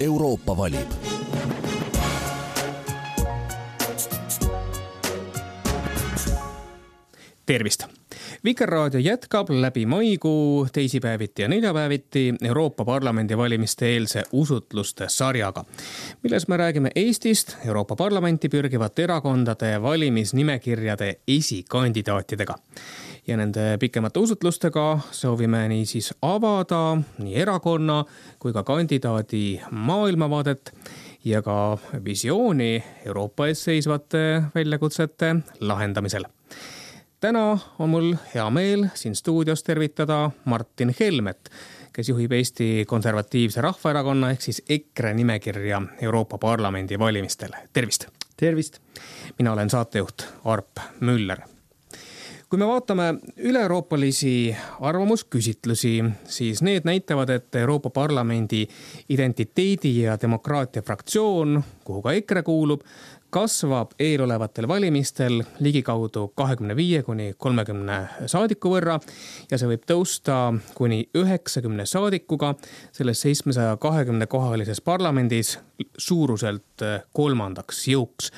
Euroopa valib. tervist Vikerraadio jätkab läbi maikuu teisipäeviti ja neljapäeviti Euroopa Parlamendi valimiste eelse usutluste sarjaga, milles me räägime Eestist Euroopa Parlamenti pürgivate erakondade valimisnimekirjade esikandidaatidega ja nende pikemate usutlustega soovime niisiis avada nii erakonna kui ka kandidaadi maailmavaadet ja ka visiooni Euroopa ees seisvate väljakutsete lahendamisel täna on mul hea meel siin stuudios tervitada Martin Helmet, kes juhib Eesti Konservatiivse Rahvaerakonna ehk siis EKRE nimekirja Euroopa Parlamendi valimistel. tervist. tervist. mina olen saatejuht Arp Müller kui me vaatame üle-euroopalisi arvamusküsitlusi, siis need näitavad, et Euroopa Parlamendi identiteedi ja demokraatia fraktsioon, kuhu ka EKRE kuulub, kasvab eelolevatel valimistel ligikaudu kahekümne viie kuni kolmekümne saadiku võrra ja see võib tõusta kuni üheksakümne saadikuga selles seitsmesaja kahekümne kohalises parlamendis suuruselt kolmandaks jõuks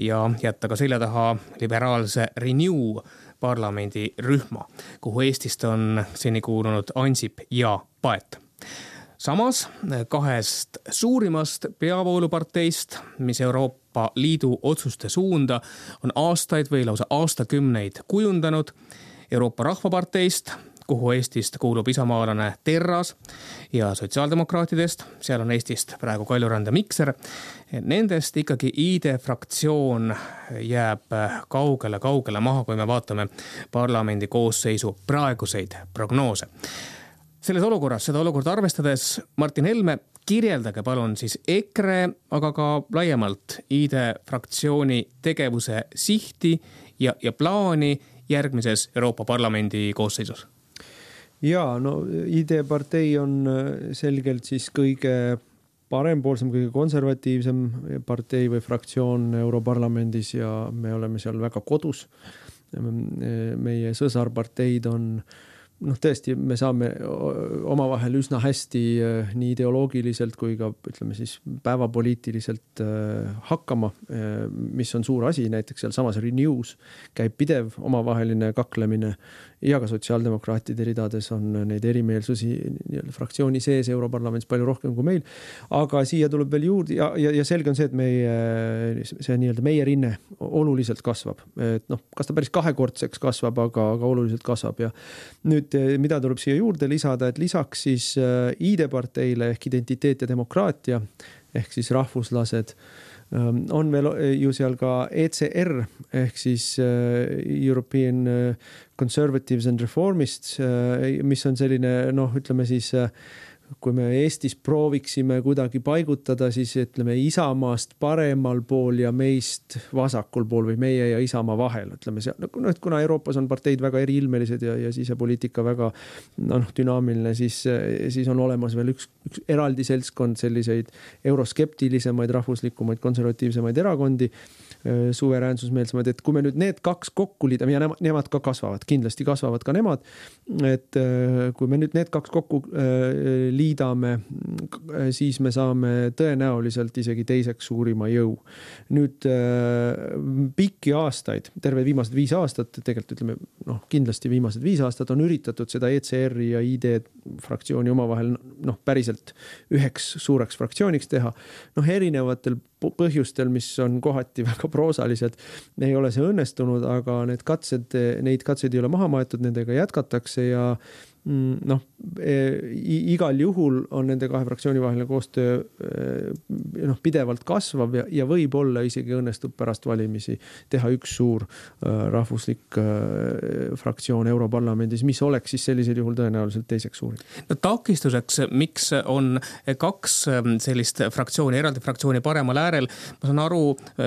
ja jätta ka selja taha liberaalse Renew parlamendirühma, kuhu Eestist on seni kuulunud Ansip ja Paet. Samas kahest suurimast peavooluparteist, mis Euroopa Liidu otsuste suunda on aastaid või lausa aastakümneid kujundanud, Euroopa Rahvaparteist, kuhu Eestist kuulub isamaalane Terras ja sotsiaaldemokraatidest, seal on Eestist praegu Kaljurand ja Mikser. Nendest ikkagi ID fraktsioon jääb kaugele-kaugele maha, kui me vaatame parlamendi koosseisu praeguseid prognoose. Selles olukorras, seda olukorda arvestades, Martin Helme, kirjeldage palun siis EKRE, aga ka laiemalt ID fraktsiooni tegevuse sihti ja, ja plaani järgmises Euroopa Parlamendi koosseisus ja no ID-partei on äh, selgelt siis kõige parempoolsem, kõige konservatiivsem partei või fraktsioon Europarlamendis ja me oleme seal väga kodus. meie sõsarparteid on äh, noh, tõesti, me saame omavahel üsna hästi äh, nii ideoloogiliselt kui ka ütleme siis päevapoliitiliselt äh, hakkama, äh, mis on suur asi, näiteks sealsamas Renews käib pidev omavaheline kaklemine ja ka sotsiaaldemokraatide ridades on neid erimeelsusi nii-öelda fraktsiooni sees Europarlamendis palju rohkem kui meil. aga siia tuleb veel juurde ja, ja, ja selge on see, et meie, see nii-öelda meie rinne oluliselt kasvab, et noh, kas ta päris kahekordseks kasvab, aga, aga oluliselt kasvab ja nüüd mida tuleb siia juurde lisada, et lisaks siis äh, ID-parteile ehk Identiteet ja demokraatia ehk siis rahvuslased ähm, on veel äh, ju seal ka ECR ehk siis äh, European Conservatives and Reformists, mis on selline noh, ütleme siis kui me Eestis prooviksime kuidagi paigutada, siis ütleme Isamaast paremal pool ja meist vasakul pool või meie ja Isamaa vahel, ütleme seal, noh, et kuna Euroopas on parteid väga eriilmelised ja, ja sisepoliitika väga noh, dünaamiline, siis, siis on olemas veel üks, üks eraldi seltskond selliseid euroskeptilisemaid, rahvuslikumaid, konservatiivsemaid erakondi Suveräänsusmeelsemaid, et kui me nüüd need kaks kokku liidame ja nemad, nemad ka kasvavad, kindlasti kasvavad ka nemad. et kui me nüüd need kaks kokku liidame, siis me saame tõenäoliselt isegi teiseks suurima jõu. nüüd pikki aastaid, terve viimased viis aastat, tegelikult ütleme noh, kindlasti viimased viis aastat on üritatud seda ECR-i ja ID fraktsiooni omavahel noh, päriselt üheks suureks fraktsiooniks teha. noh, erinevatel põhjustel, mis on kohati väga proosalised, ei ole see õnnestunud, aga need katsed, neid katseid ei ole maha maetud, nendega jätkatakse ja noh, e, igal juhul on nende kahe fraktsiooni vaheline koostöö e, noh, pidevalt kasvav ja, ja võib-olla isegi õnnestub pärast valimisi teha üks suur e, rahvuslik fraktsioon Europarlamendis, mis oleks siis sellisel juhul tõenäoliselt teiseks suurim. no takistuseks, miks on kaks sellist fraktsiooni, eraldi fraktsiooni paremal äärel, ma saan aru,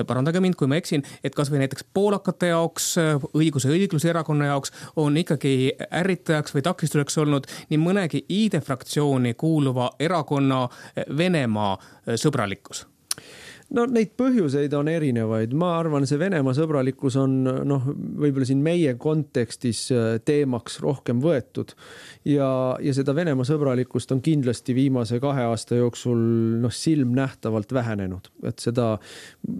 parandage mind, kui ma eksin, et kasvõi näiteks poolakate jaoks, õiguse ja õigluse erakonna jaoks on ikkagi ärritajaks või takistuseks oleks olnud nii mõnegi ID fraktsiooni kuuluva erakonna Venemaa sõbralikkus no neid põhjuseid on erinevaid, ma arvan, see Venemaa sõbralikkus on noh, võib-olla siin meie kontekstis äh, teemaks rohkem võetud. Ja, ja seda Venemaa sõbralikkust on kindlasti viimase kahe aasta jooksul noh, silmnähtavalt vähenenud, et seda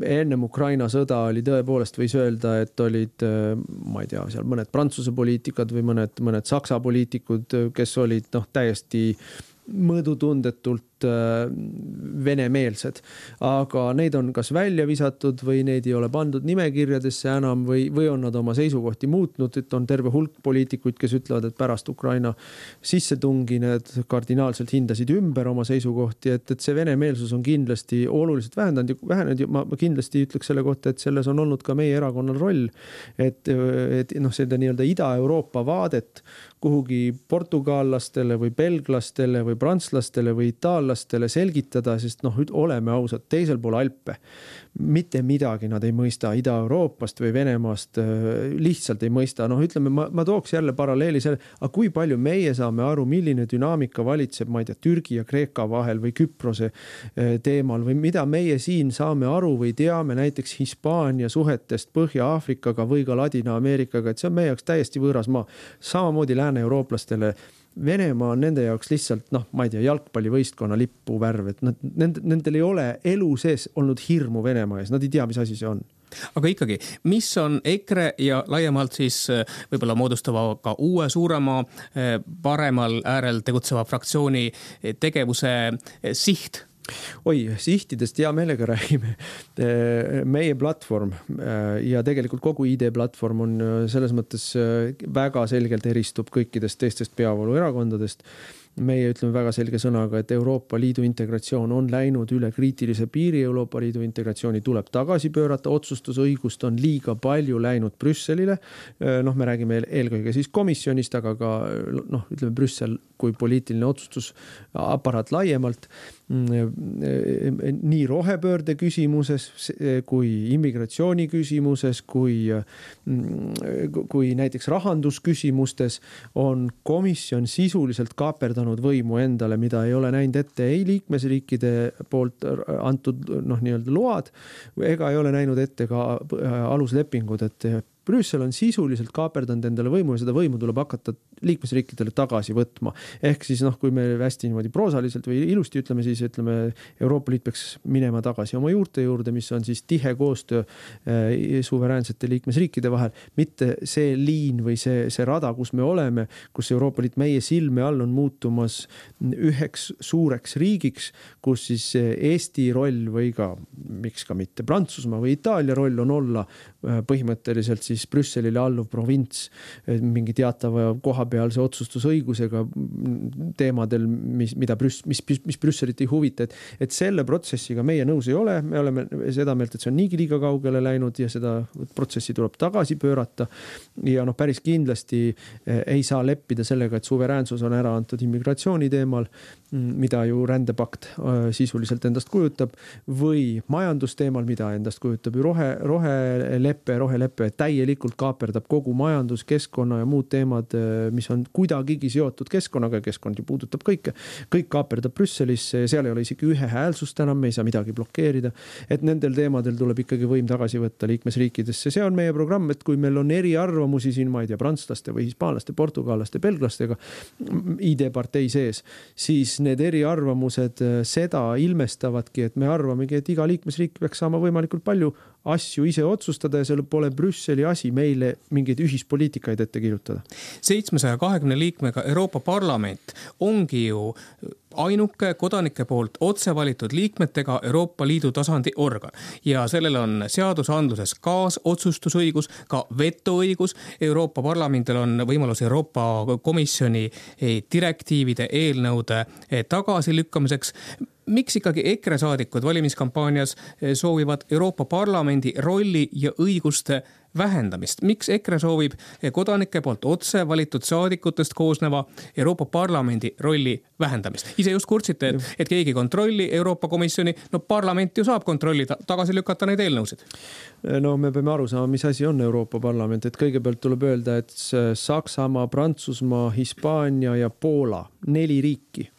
ennem Ukraina sõda oli tõepoolest, võis öelda, et olid, äh, ma ei tea, seal mõned Prantsuse poliitikad või mõned, mõned Saksa poliitikud, kes olid noh, täiesti mõõdutundetult äh, venemeelsed, aga neid on kas välja visatud või neid ei ole pandud nimekirjadesse enam või, või on nad oma seisukohti muutnud, et on terve hulk poliitikuid, kes ütlevad, et pärast Ukraina sissetungi need kardinaalselt hindasid ümber oma seisukohti, et, et see venemeelsus on kindlasti oluliselt vähendanud ja vähenenud ja ma, ma kindlasti ütleks selle kohta, et selles on olnud ka meie erakonnal roll. et, et noh, seda nii-öelda Ida-Euroopa vaadet kuhugi portugallastele või belglastele või prantslastele või itaallastele selgitada, sest noh, oleme ausad, teisel pool Alpe mitte midagi nad ei mõista Ida-Euroopast või Venemaast, äh, lihtsalt ei mõista, noh, ütleme, ma, ma tooks jälle paralleeli selle, aga kui palju meie saame aru, milline dünaamika valitseb, ma ei tea, Türgi ja Kreeka vahel või Küprose äh, teemal või mida meie siin saame aru või teame näiteks Hispaania suhetest Põhja-Aafrikaga või ka Ladina-Ameerikaga, et see on meie jaoks täiesti võõras maa. samamoodi lääne-eurooplastele Venemaa on nende jaoks lihtsalt noh, ma ei tea, jalgpallivõistkonna lipuvärv, et nad, nend-, nendel ei ole elu sees olnud hirmu Venemaa ees, nad ei tea, mis asi see on. Aga ikkagi, mis on EKRE ja laiemalt siis äh, võib-olla moodustava ka uue suurema äh, paremal äärel tegutseva fraktsiooni äh, tegevuse siht oi, sihtidest hea meelega räägime. meie platvorm äh, ja tegelikult kogu ID-platvorm on äh, selles mõttes äh, väga selgelt eristub kõikidest teistest peavooluerakondadest meie ütleme väga selge sõnaga, et Euroopa Liidu integratsioon on läinud üle kriitilise piiri, Euroopa Liidu integratsiooni tuleb tagasi pöörata, otsustusõigust on liiga palju läinud Brüsselile. noh, me räägime eelkõige siis komisjonist, aga ka noh, ütleme Brüssel kui poliitiline otsustusaparaat laiemalt. Nii rohepöörde küsimuses kui immigratsiooni küsimuses, kui, kui näiteks rahandusküsimustes on komisjon sisuliselt kaaperdanud võimu endale, mida ei ole näinud ette ei liikmesriikide poolt antud noh, nii-öelda load ega ei ole näinud ette ka aluslepingud, et Brüssel on sisuliselt kaaperdanud endale võimu ja seda võimu tuleb hakata liikmesriikidele tagasi võtma. ehk siis noh, kui me hästi niimoodi proosaliselt või ilusti ütleme, siis ütleme, Euroopa Liit peaks minema tagasi oma juurte juurde, mis on siis tihe koostöö äh, suveräänsete liikmesriikide vahel, mitte see liin või see, see rada, kus me oleme, kus Euroopa Liit meie silme all on muutumas üheks suureks riigiks, kus siis Eesti roll või ka miks ka mitte Prantsusmaa või Itaalia roll on olla äh, põhimõtteliselt siis Brüsselile alluv provints mingi teatava kohapealse otsustusõigusega teemadel, mis, mida Brüss-, mis, mis Brüsselit ei huvita, et, et selle protsessiga meie nõus ei ole, me oleme seda meelt, et see on niigi liiga kaugele läinud ja seda protsessi tuleb tagasi pöörata. ja noh, päris kindlasti eh, ei saa leppida sellega, et suveräänsus on ära antud immigratsiooni teemal, mida ju rändepakt eh, sisuliselt endast kujutab või majandusteemal, mida endast kujutab ju rohe, rohelepe, rohelepe täielikult kaaperdab kogu majandus, keskkonna ja muud teemad mis on kuidagigi seotud keskkonnaga keskkond ju puudutab kõike. kõik kaaperdab Brüsselisse ja seal ei ole isegi ühehäälsust enam, me ei saa midagi blokeerida. et nendel teemadel tuleb ikkagi võim tagasi võtta liikmesriikidesse, see on meie programm, et kui meil on eriarvamusi siin, ma ei tea, prantslaste või hispaanlaste, portugallaste, belglastega ID-partei sees, siis need eriarvamused äh, seda ilmestavadki, et me arvamegi, et iga liikmesriik peaks saama võimalikult palju asju ise otsustada ja seal pole Brüsseli asi meile mingeid ühispoliitikaid ette kirjutada. seitsmesaja kahekümne liikmega Euroopa Parlament ongi ju ainuke kodanike poolt otse valitud liikmetega Euroopa Liidu tasandi organ ja sellel on seadusandluses kaasotsustusõigus, ka vetoõigus. Euroopa Parlamendil on võimalus Euroopa Komisjoni direktiivide eelnõude tagasilükkamiseks miks ikkagi EKRE saadikud valimiskampaanias eh, soovivad Euroopa Parlamendi rolli ja õiguste vähendamist, miks EKRE soovib eh, kodanike poolt otse valitud saadikutest koosneva Euroopa Parlamendi rolli vähendamist? ise just kurtsite, et, et keegi ei kontrolli Euroopa Komisjoni, no parlament ju saab kontrollida, tagasi lükata neid eelnõusid. no me peame aru saama, mis asi on Euroopa Parlament, et kõigepealt tuleb öelda, et Saksamaa, Prantsusmaa, Hispaania ja Poola, neli riiki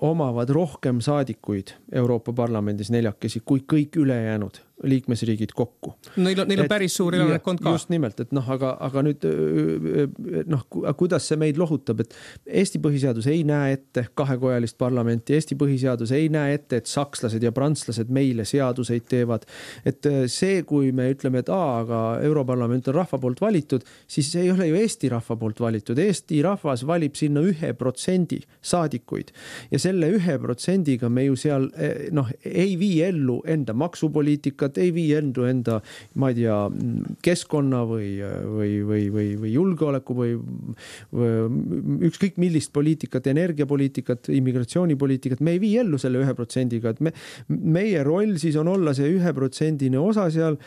omavad rohkem saadikuid Euroopa Parlamendis neljakesi kui kõik ülejäänud liikmesriigid kokku. Neil on, neil on päris suur elanikkond ka. just nimelt, et noh, aga, aga nüüd noh, kuidas see meid lohutab, et Eesti põhiseadus ei näe ette kahekojalist parlamenti, Eesti põhiseadus ei näe ette, et sakslased ja prantslased meile seaduseid teevad. et see, kui me ütleme, et aa, aga Europarlament on rahva poolt valitud, siis see ei ole ju Eesti rahva poolt valitud, Eesti rahvas valib sinna ühe protsendi saadikuid ja selle ühe protsendiga me ju seal noh, ei vii ellu enda maksupoliitikat poliitikat, ei vii endu enda, ma ei tea, keskkonna või, või, või, või, või julgeoleku või, või ükskõik millist poliitikat, energiapoliitikat, immigratsioonipoliitikat, me ei vii ellu selle ühe protsendiga, et me, meie roll siis on olla see üheprotsendine osa seal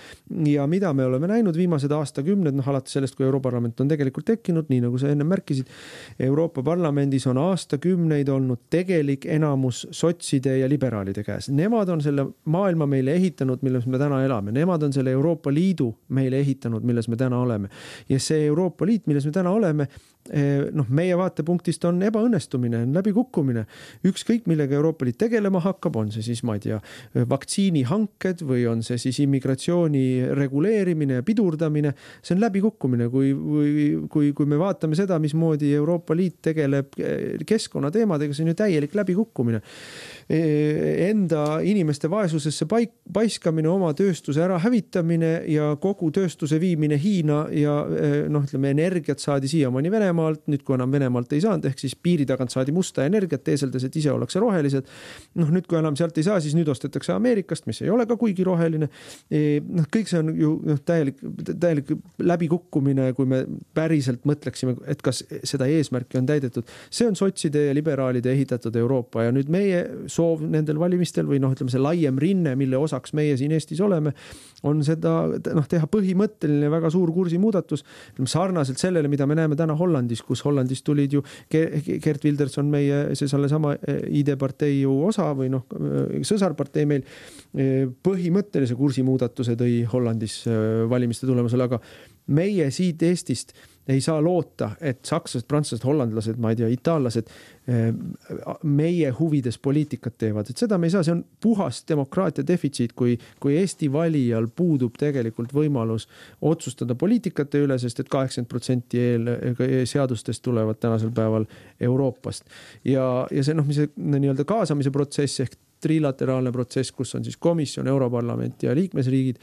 ja mida me oleme näinud viimased aastakümned, noh alates sellest, kui Europarlament on tegelikult tekkinud, nii nagu sa enne märkisid. Euroopa Parlamendis on aastakümneid olnud tegelik enamus sotside ja liberaalide käes, nemad on selle maailma meile ehitanud, milles me täna elame, nemad on selle Euroopa Liidu meile ehitanud, milles me täna oleme. ja see Euroopa Liit, milles me täna oleme, noh, meie vaatepunktist on ebaõnnestumine, on läbikukkumine. ükskõik, millega Euroopa Liit tegelema hakkab, on see siis, ma ei tea, vaktsiinihanked või on see siis immigratsiooni reguleerimine ja pidurdamine, see on läbikukkumine, kui, kui, kui, kui me vaatame seda, mismoodi Euroopa Liit tegeleb eh, keskkonnateemadega, see on ju täielik läbikukkumine. Eh, enda inimeste vaesusesse paik, paiskamine, oma tööstuse ära hävitamine ja kogu tööstuse viimine Hiina ja eh, noh, ütleme energiat saadi siiamaani Venemaalt, nüüd kui enam Venemaalt ei saanud, ehk siis piiri tagant saadi musta energiat, teeseldes, et ise ollakse rohelised. noh, nüüd, kui enam sealt ei saa, siis nüüd ostetakse Ameerikast, mis ei ole ka kuigi roheline. Eh, noh, kõik see on ju noh, täielik, täielik läbikukkumine, kui me päriselt mõtleksime, et kas seda eesmärki on täidetud. see on sotside ja liberaalide ehitatud Euroopa ja nüüd meie soov nendel valimistel või noh, ütleme see laiem rinne, mille osaks meie siin Eestis oleme, on seda noh, teha põhimõtteline väga suur kursimuudatus. sarnaselt sellele, mida me näeme täna Hollandis, kus Hollandis tulid ju Gert Wilders on meie see sellesama eh, ID-partei ju osa või noh, eh, sõsarpartei meil. Eh, põhimõttelise kursimuudatuse tõi Hollandis valimiste tulemusel, aga meie siit Eestist ei saa loota, et sakslased, prantslased, hollandlased, ma ei tea, itaallased eh, meie huvides poliitikat teevad, et seda me ei saa, see on puhas demokraatia defitsiit, kui, kui Eesti valijal puudub tegelikult võimalus otsustada poliitikate üle, sest et kaheksakümmend protsenti seadustest tulevad tänasel päeval Euroopast. ja, ja see noh, mis see nii-öelda kaasamise protsess ehk trilateraalne protsess, kus on siis komisjon, Europarlament ja liikmesriigid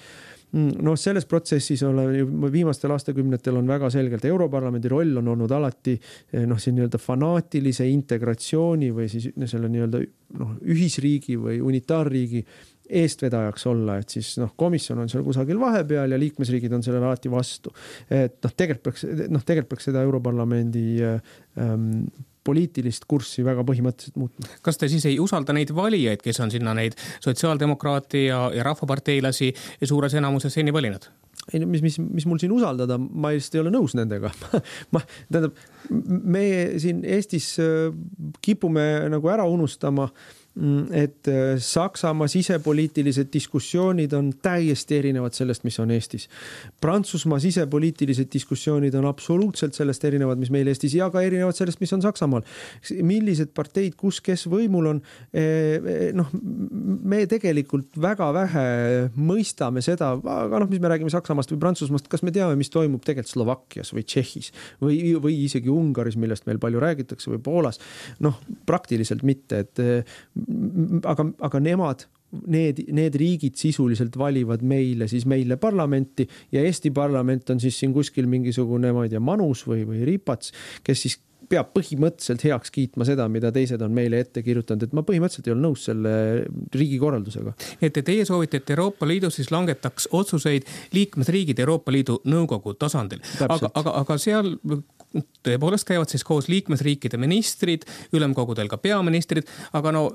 noh, selles protsessis oleme viimastel aastakümnetel on väga selgelt Europarlamendi roll on olnud alati eh, noh, siin nii-öelda fanaatilise integratsiooni või siis selle nii-öelda noh, ühisriigi või unitaarriigi eestvedajaks olla, et siis noh, komisjon on seal kusagil vahepeal ja liikmesriigid on sellele alati vastu. et noh, tegelikult peaks, noh, tegelikult peaks seda Europarlamendi ähm, poliitilist kurssi väga põhimõtteliselt muutma. kas te siis ei usalda neid valijaid, kes on sinna neid sotsiaaldemokraate ja, ja rahvaparteilasi suures enamuses seni valinud? ei no mis, mis, mis mul siin usaldada, ma lihtsalt ei ole nõus nendega ma, tähendab, me siin Eestis äh, kipume nagu ära unustama äh, et äh, Saksamaa sisepoliitilised diskussioonid on täiesti erinevad sellest, mis on Eestis. Prantsusmaa sisepoliitilised diskussioonid on absoluutselt sellest erinevad, mis meil Eestis ja ka erinevad sellest, mis on Saksamaal. millised parteid, kus, kes võimul on. Eh, eh, noh, me tegelikult väga vähe mõistame seda, aga noh, mis me räägime Saksamaast või Prantsusmaast, kas me teame, mis toimub tegelikult Slovakkias või Tšehhis või, või isegi Ungaris, millest meil palju räägitakse või Poolas. noh, praktiliselt mitte, et aga, aga nemad need, need riigid sisuliselt valivad meile siis meile parlamenti ja Eesti parlament on siis siin kuskil mingisugune, ma ei tea, manus või, või ripats, kes siis peab põhimõtteliselt heaks kiitma seda, mida teised on meile ette kirjutanud, et ma põhimõtteliselt ei ole nõus selle riigikorraldusega. et teie soovite, et Euroopa Liidus siis langetaks otsuseid liikmesriigid Euroopa Liidu Nõukogu tasandil, aga, aga, aga seal tõepoolest käivad siis koos liikmesriikide ministrid, ülemkogudel ka peaministrid, aga no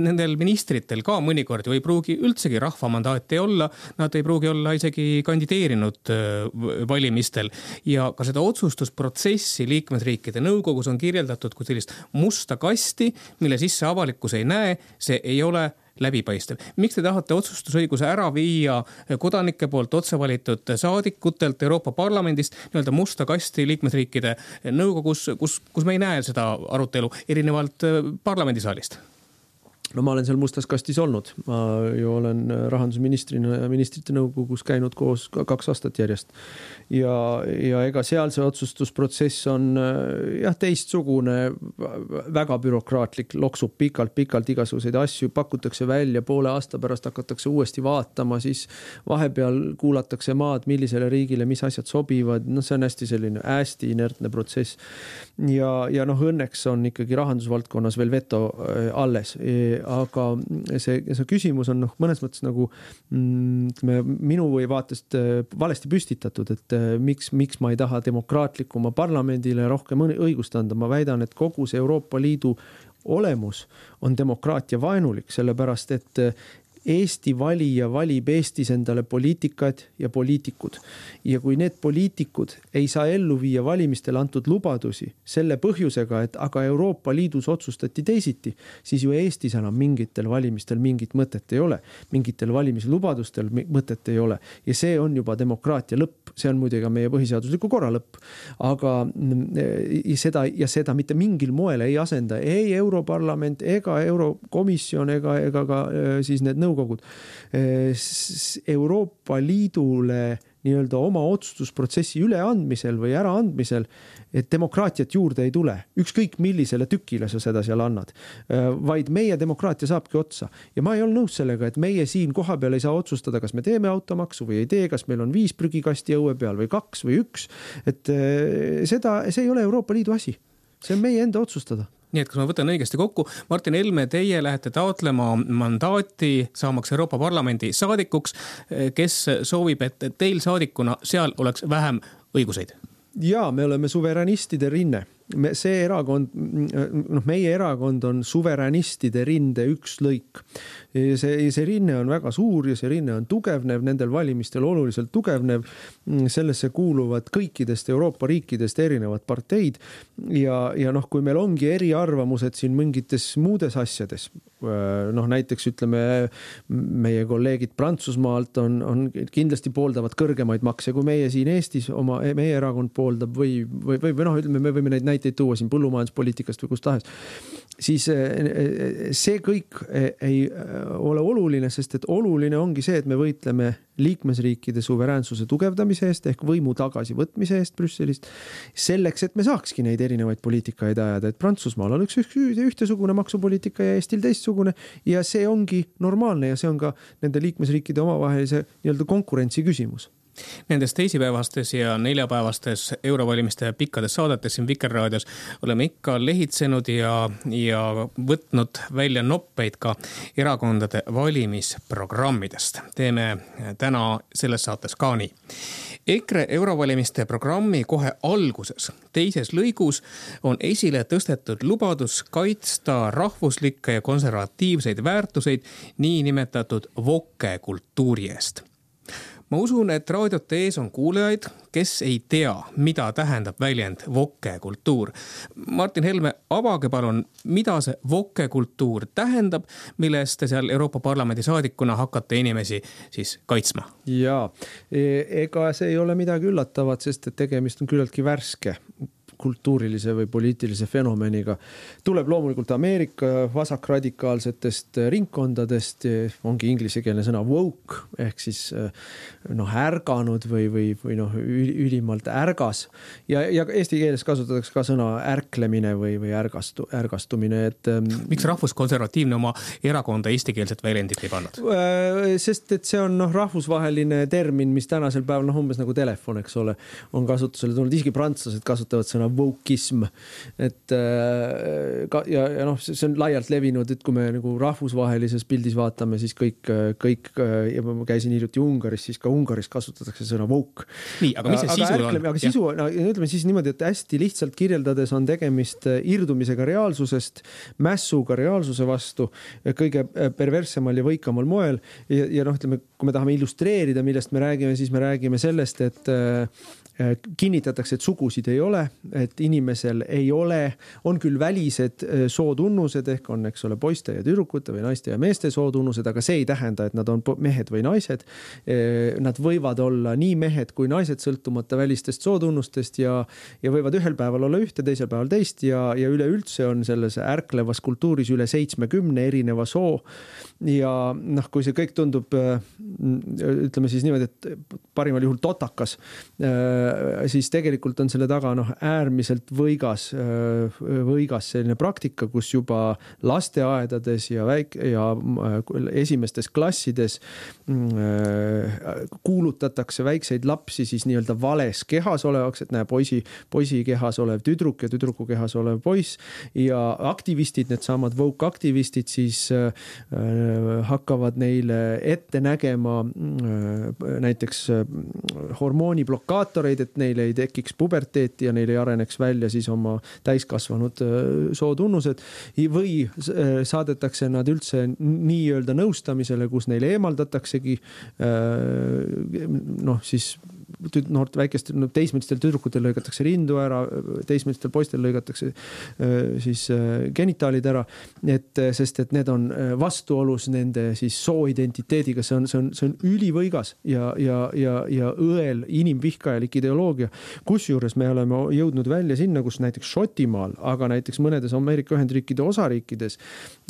nendel ministritel ka mõnikord ju ei pruugi üldsegi rahva mandaati olla, nad ei pruugi olla isegi kandideerinud valimistel. ja ka seda otsustusprotsessi liikmesriikide nõukogus on kirjeldatud kui sellist musta kasti, mille sisse avalikkus ei näe, see ei ole läbipaistev. miks te tahate otsustusõiguse ära viia kodanike poolt otse valitud saadikutelt Euroopa Parlamendist nii-öelda musta kasti liikmesriikide nõukogus, kus, kus me ei näe seda arutelu erinevalt parlamendisaalist? No ma olen seal mustas kastis olnud, ma ju olen rahandusministrina ja ministrite nõukogus käinud koos kaks aastat järjest. ja, ja ega seal see otsustusprotsess on jah, teistsugune, väga bürokraatlik, loksub pikalt-pikalt igasuguseid asju, pakutakse välja, poole aasta pärast hakatakse uuesti vaatama, siis vahepeal kuulatakse maad, millisele riigile mis asjad sobivad, noh, see on hästi selline hästi inertne protsess. ja, ja noh, õnneks on ikkagi rahandusvaldkonnas veel veto äh, alles aga see, see küsimus on noh, mõnes mõttes nagu mm, ütleme minu vaatest äh, valesti püstitatud, et äh, miks, miks ma ei taha demokraatlikuma parlamendile rohkem õigust anda, ma väidan, et kogu see Euroopa Liidu olemus on demokraatia vaenulik, sellepärast et äh, Eesti valija valib Eestis endale poliitikad ja poliitikud. ja kui need poliitikud ei saa ellu viia valimistel antud lubadusi selle põhjusega, et aga Euroopa Liidus otsustati teisiti, siis ju Eestis enam mingitel valimistel mingit mõtet ei ole. mingitel valimislubadustel mõtet ei ole ja see on juba demokraatia lõpp, see on muidugi ka meie põhiseadusliku korra lõpp. aga mm, seda ja seda mitte mingil moel ei asenda ei Europarlament ega Eurokomisjon ega, ega ka äh, siis need nõukogu nõukogud Euroopa Liidule nii-öelda oma otsustusprotsessi üleandmisel või äraandmisel, et demokraatiat juurde ei tule, ükskõik millisele tükile sa seda seal annad. vaid meie demokraatia saabki otsa ja ma ei ole nõus sellega, et meie siin kohapeal ei saa otsustada, kas me teeme automaksu või ei tee, kas meil on viis prügikasti õue peal või kaks või üks. et seda, see ei ole Euroopa Liidu asi, see on meie enda otsustada nii et kas ma võtan õigesti kokku, Martin Helme, teie lähete taotlema mandaati saamaks Euroopa Parlamendi saadikuks, kes soovib, et teil saadikuna seal oleks vähem õiguseid? ja me oleme suveräänistide rinne see erakond, noh, meie erakond on suveräänistide rinde üks lõik see, see rinne on väga suur ja see rinne on tugevnev, nendel valimistel oluliselt tugevnev. sellesse kuuluvad kõikidest Euroopa riikidest erinevad parteid ja, ja noh, kui meil ongi eriarvamused siin mingites muudes asjades, noh näiteks ütleme, meie kolleegid Prantsusmaalt on, on kindlasti pooldavad kõrgemaid makse, kui meie siin Eestis oma, meie erakond pooldab või, või, või, või noh, ütleme, me võime neid näiteid tuua siin põllumajanduspoliitikast või kust tahes siis see kõik ei ole oluline, sest et oluline ongi see, et me võitleme liikmesriikide suveräänsuse tugevdamise eest ehk võimu tagasivõtmise eest Brüsselist. selleks, et me saakski neid erinevaid poliitikaid ajada, et Prantsusmaal oleks ühtesugune maksupoliitika ja Eestil teistsugune ja see ongi normaalne ja see on ka nende liikmesriikide omavahelise nii-öelda konkurentsi küsimus Nendes teisipäevastes ja neljapäevastes eurovalimiste pikkades saadetes siin Vikerraadios oleme ikka lehitsenud ja, ja võtnud välja noppeid ka erakondade valimisprogrammidest. teeme täna selles saates ka nii. EKRE eurovalimiste programmi kohe alguses, teises lõigus on esile tõstetud lubadus kaitsta rahvuslikke ja konservatiivseid väärtuseid niinimetatud woke kultuuri eest ma usun, et raadiote ees on kuulajaid, kes ei tea, mida tähendab väljend woke kultuur. Martin Helme, avage palun, mida see woke kultuur tähendab, milles te seal Euroopa Parlamendi saadikuna hakkate inimesi siis kaitsma? ja, e, ega see ei ole midagi üllatavat, sest et tegemist on küllaltki värske kultuurilise või poliitilise fenomeniga. tuleb loomulikult Ameerika vasakradikaalsetest ringkondadest, ongi inglisekeelne sõna woke ehk siis noh, ärganud või, või, või noh, ülimalt ärgas. ja, ja eesti keeles kasutatakse ka sõna ärklemine või, või ärgastu, ärgastumine, et. Ähm, miks rahvuskonservatiivne oma erakonda eestikeelset väljendit ei pannud? Äh, sest et see on noh, rahvusvaheline termin, mis tänasel päeval noh, umbes nagu telefon, eks ole, on kasutusele tulnud, isegi prantslased kasutavad sõna wokeism. et äh, ka ja, ja noh, see on laialt levinud, et kui me nagu rahvusvahelises pildis vaatame, siis kõik, kõik ja ma käisin hiljuti Ungaris, siis ka Ungaris kasutatakse sõna woke. nii, aga mis see sisu on? aga sisu, no ütleme siis niimoodi, et hästi lihtsalt kirjeldades on tegemist äh, irdumisega reaalsusest, mässuga reaalsuse vastu kõige äh, perverssemal ja võikamal moel. ja, ja noh, ütleme, kui me tahame illustreerida, millest me räägime, siis me räägime sellest, et Äh, kinnitatakse, et sugusid ei ole, et inimesel ei ole, on küll välised äh, sootunnused ehk on, eks ole, poiste ja tüdrukute või naiste ja meeste sootunnused, aga see ei tähenda, et nad on mehed või naised. Äh, nad võivad olla nii mehed kui naised, sõltumata välistest sootunnustest ja, ja võivad ühel päeval olla ühte, teisel päeval teist ja, ja üleüldse on selles ärklevas kultuuris üle seitsmekümne erineva soo. ja noh, kui see kõik tundub, ütleme siis niimoodi, et parimal juhul totakas siis tegelikult on selle taga noh, äärmiselt võigas, äh, võigas selline praktika, kus juba lasteaedades ja väike ja äh, esimestes klassides kuulutatakse väikseid lapsi siis nii-öelda vales kehas olevaks, et näe, poisi, poisi kehas olev tüdruk ja tüdruku kehas olev poiss ja aktivistid, needsamad woke aktivistid siis hakkavad neile ette nägema näiteks hormooniblokaator faktoreid, et neil ei tekiks puberteeti ja neil ei areneks välja siis oma täiskasvanud sootunnused. või saadetakse nad üldse nii-öelda nõustamisele, kus neile eemaldataksegi noh, siis noort väikestel no,, teismelistel tüdrukutel lõigatakse rindu ära, teismelistel poistel lõigatakse siis genitaalid ära. et sest, et need on vastuolus nende siis sooidentiteediga, see on, see on, see on ülivõigas ja, ja, ja, ja õel inimvihkajalik ideoloogia. kusjuures me oleme jõudnud välja sinna, kus näiteks Šotimaal, aga näiteks mõnedes Ameerika Ühendriikide osariikides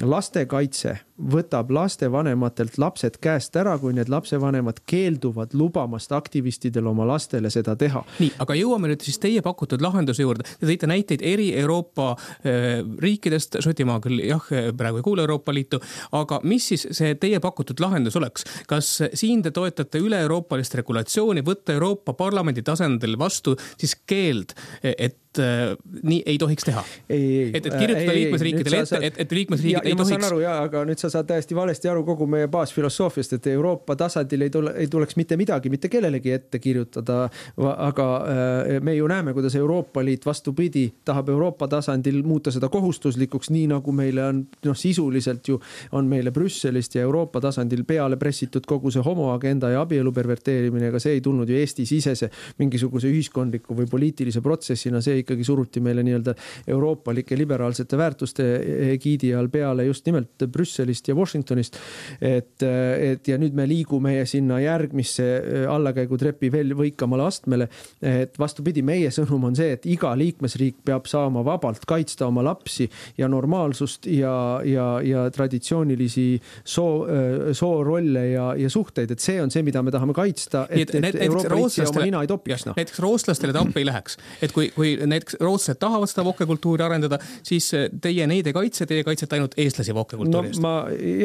lastekaitse võtab lastevanematelt lapsed käest ära, kui need lapsevanemad keelduvad lubamast aktivistidel oma lastele seda teha. nii, aga jõuame nüüd siis teie pakutud lahenduse juurde. Te tõite näiteid eri Euroopa äh, riikidest, Šotimaa küll jah, praegu ei kuulu Euroopa Liitu, aga mis siis see teie pakutud lahendus oleks? kas siin te toetate üle-euroopalist regulatsiooni, võtta Euroopa Parlamendi tasandil vastu siis keeld, et äh, nii ei tohiks teha. et, et kirjutada liikmesriikidele ette, et, et liikmesriigid ei tohiks. ma saan aru ja, aga nüüd sa saad täiesti valesti aru kogu meie baasfilosoofiast, et Euroopa tasandil ei tule, ei tuleks mitte midagi mitte kellelegi ette kirjutada. aga äh, me ju näeme, kuidas Euroopa Liit vastupidi tahab Euroopa tasandil muuta seda kohustuslikuks, nii nagu meile on noh, sisuliselt ju on meile Brüsselist ja Euroopa tasandil peale pressitud kogu see homoagenda ja abielu perverteerimine, ega see ei tulnud ju Eesti-sisese mingisuguse ühiskondliku või poliitilise protsessina, see ikkagi suruti meile nii-öelda euroopalike liberaalsete väärtuste egiidi all peale just nimelt Brüsselist ja Washingtonist. et, et ja nüüd me liigume sinna järgmisse allakäigutrepi veel võikamale astmele. et vastupidi, meie sõnum on see, et iga liikmesriik peab saama vabalt kaitsta oma lapsi ja normaalsust ja, ja, ja traditsioonilisi soo, soorolle ja, ja suhteid, et see on see, mida me tahame kaitsta, et, et Euroopa Liit siia oma nina ei topiks no.. näiteks rootslastele ta appi ei läheks, et kui, kui näiteks rootslased tahavad seda vokekultuuri arendada, siis teie neid ei kaitse, teie kaitsete ainult eestlasi vokekultuuri eest. no ma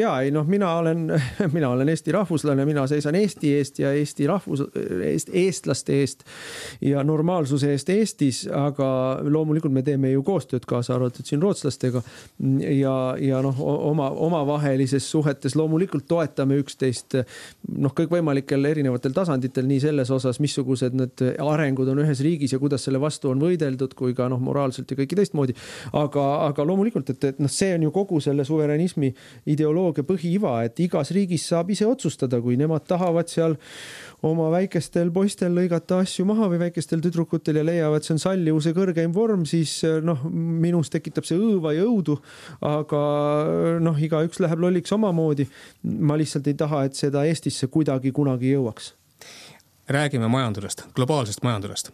ja ei noh, mina olen, mina olen Eesti rahvuslane, mina seisan Eesti eest ja Eesti rahvus, eest, eestlaste eest ja normaalsuse eest Eestis, aga loomulikult me teeme ju koostööd, kaasa arvatud siin rootslastega. ja, ja noh, oma, omavahelises suhetes loomulikult toetame üksteist noh, kõikvõimalikel erinevatel tasanditel, nii selles osas, missugused need arengud on ühes riigis ja kuidas selle vastu on võideldud, kui ka noh, moraalselt ja kõike teistmoodi. aga, aga loomulikult, et, et noh, see on ju kogu selle suveränismi ideoloogia põhiiva, et igas riigis saab ise otsustada, kui nemad tahavad seal oma väikestel poistel lõigata asju maha või väikestel tüdrukutel ja leiavad, see on sallivuse kõrgeim vorm, siis noh, minus tekitab see õõva ja õudu. aga noh, igaüks läheb lolliks omamoodi. ma lihtsalt ei taha, et seda Eestisse kuidagi kunagi jõuaks. räägime majandusest, globaalsest majandusest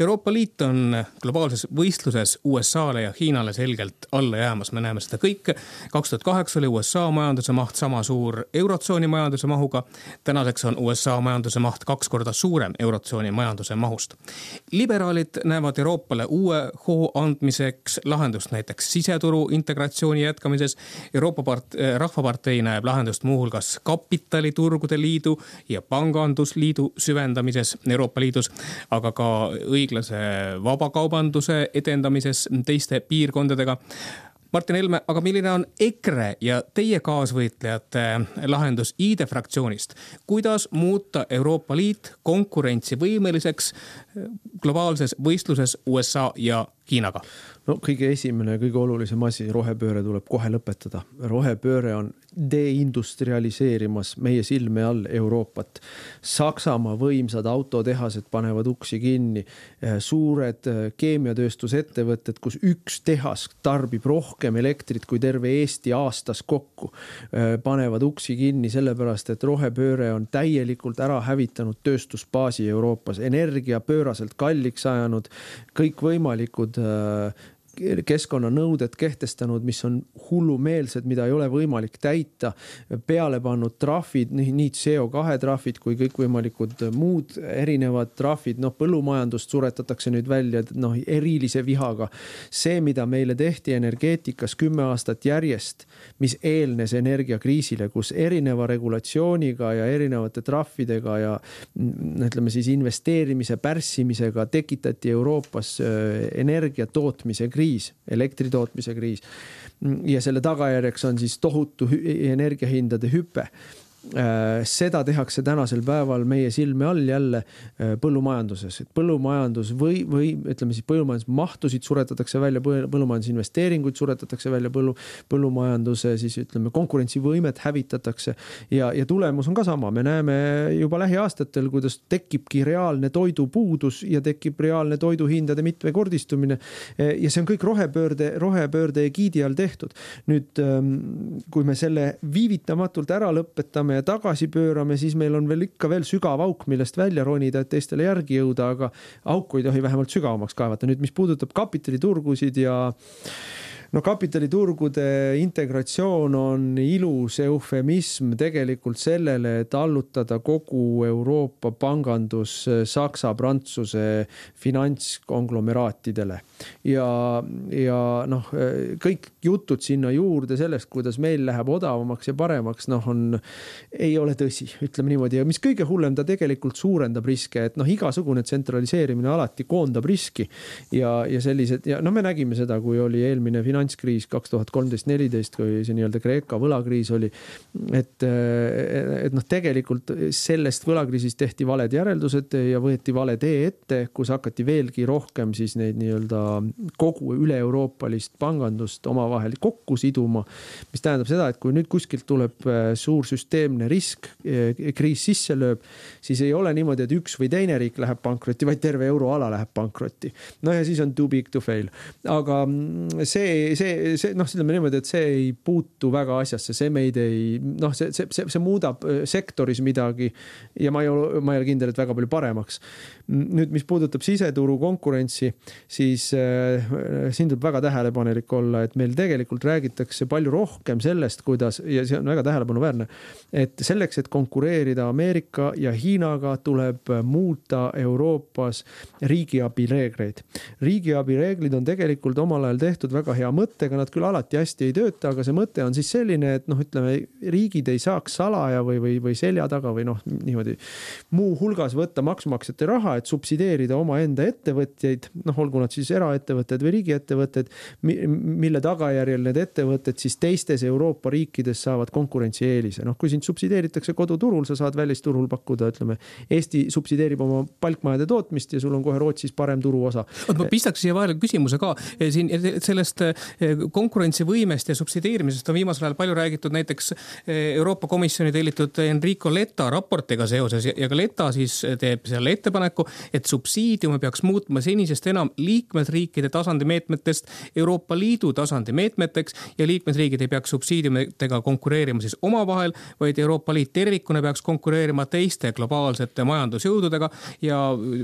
Euroopa Liit on globaalses võistluses USA-le ja Hiinale selgelt alla jäämas, me näeme seda kõike. kaks tuhat kaheksa oli USA majanduse maht sama suur eurotsooni majanduse mahuga. tänaseks on USA majanduse maht kaks korda suurem eurotsooni majanduse mahust. liberaalid näevad Euroopale uue hoo andmiseks lahendust näiteks siseturu integratsiooni jätkamises. Euroopa part-, eh, Rahvapartei näeb lahendust muuhulgas kapitaliturgude liidu ja pangandusliidu süvendamises Euroopa Liidus, aga ka õiglase vabakaubanduse edendamises teiste piirkondadega Martin Helme, aga milline on EKRE ja teie kaasvõitlejate lahendus ID fraktsioonist, kuidas muuta Euroopa Liit konkurentsivõimeliseks globaalses võistluses USA ja Hiinaga? no kõige esimene, kõige olulisem asi, rohepööre tuleb kohe lõpetada. rohepööre on deindustrialiseerimas meie silme all Euroopat. Saksamaa võimsad autotehased panevad uksi kinni, suured keemiatööstusettevõtted, kus üks tehas tarbib rohkem elektrit kui terve Eesti aastas kokku, panevad uksi kinni sellepärast, et rohepööre on täielikult ära hävitanud tööstusbaasi Euroopas, energia pööraselt kalliks ajanud, kõikvõimalikud keskkonnanõuded kehtestanud, mis on hullumeelsed, mida ei ole võimalik täita. peale pannud trahvid, nii CO2 trahvid kui kõikvõimalikud muud erinevad trahvid, noh, põllumajandust suretatakse nüüd välja, noh, erilise vihaga. see, mida meile tehti energeetikas kümme aastat järjest, mis eelnes energiakriisile, kus erineva regulatsiooniga ja erinevate trahvidega ja ütleme siis investeerimise pärssimisega tekitati Euroopas äh, energia tootmise kriis kriis, elektri tootmise kriis. ja selle tagajärjeks on siis tohutu energiahindade hüpe seda tehakse tänasel päeval meie silme all jälle äh, põllumajanduses, et põllumajandus või, või ütleme siis põllumajandusmahtusid suretatakse välja, põllumajandusinvesteeringuid suretatakse välja, põllu, põllumajanduse siis ütleme, konkurentsivõimet hävitatakse. ja, ja tulemus on ka sama, me näeme juba lähiaastatel, kuidas tekibki reaalne toidupuudus ja tekib reaalne toiduhindade mitmekordistumine. Äh, ja see on kõik rohepöörde, rohepöörde egiidi all tehtud. nüüd, ähm, kui me selle viivitamatult ära lõpetame ja tagasi pöörame, siis meil on veel ikka veel sügav auk, millest välja ronida, et teistele järgi jõuda, aga auku ei tohi vähemalt sügavamaks kaevata. nüüd, mis puudutab kapitaliturgusid ja no kapitaliturgude integratsioon on ilus eufemism tegelikult sellele, et allutada kogu Euroopa pangandus Saksa-Prantsuse finantskonglomeraatidele. ja, ja noh, kõik jutud sinna juurde sellest, kuidas meil läheb odavamaks ja paremaks, noh, on, ei ole tõsi, ütleme niimoodi ja mis kõige hullem, ta tegelikult suurendab riske, et noh, igasugune tsentraliseerimine alati koondab riski ja, ja sellised ja no me nägime seda, kui oli eelmine finants finantskriis kaks tuhat kolmteist, neliteist, kui see nii-öelda Kreeka võlakriis oli. et, et noh, tegelikult sellest võlakriisist tehti valed järeldused ja võeti vale tee ette, kus hakati veelgi rohkem siis neid nii-öelda kogu üle-euroopalist pangandust omavahel kokku siduma. mis tähendab seda, et kui nüüd kuskilt tuleb äh, suur süsteemne risk, äh, kriis sisse lööb, siis ei ole niimoodi, et üks või teine riik läheb pankrotti, vaid terve euroala läheb pankrotti. no ja siis on too big to fail, aga mm, see see, see noh, ütleme niimoodi, et see ei puutu väga asjasse, see meid ei noh, see, see, see, see muudab äh, sektoris midagi ja ma ei ole, ma ei ole kindel, et väga palju paremaks. nüüd, mis puudutab siseturu konkurentsi, siis äh, siin tuleb väga tähelepanelik olla, et meil tegelikult räägitakse palju rohkem sellest, kuidas ja see on väga tähelepanuväärne, et selleks, et konkureerida Ameerika ja Hiinaga, tuleb muuta Euroopas riigiabi reegleid. riigiabi reeglid on tegelikult omal ajal tehtud väga hea mõttega mõttega, nad küll alati hästi ei tööta, aga see mõte on siis selline, et noh, ütleme riigid ei saaks salaja või, või, või selja taga või noh, niimoodi muuhulgas võtta maksumaksjate raha, et subsideerida omaenda ettevõtjaid, noh, olgu nad siis eraettevõtted või riigiettevõtted, mille tagajärjel need ettevõtted siis teistes Euroopa riikides saavad konkurentsieelise. noh, kui sind subsideeritakse koduturul, sa saad välisturul pakkuda, ütleme, Eesti subsideerib oma palkmajade tootmist ja sul on kohe Rootsis parem turuosa. oot, ma pistaks siia vahele küsimuse ka siin sellest konkurentsivõimest ja subsideerimisest on viimasel ajal palju räägitud näiteks eh, Euroopa Komisjoni tellitud Enrico Letta raportiga seoses ja ka Letta siis teeb seal ettepaneku, et subsiidiume peaks muutma senisest enam liikmesriikide tasandi meetmetest Euroopa Liidu tasandi meetmeteks ja liikmesriigid ei peaks subsiidiumitega konkureerima siis omavahel, vaid Euroopa Liit tervikuna peaks konkureerima teiste globaalsete majandusjõududega ja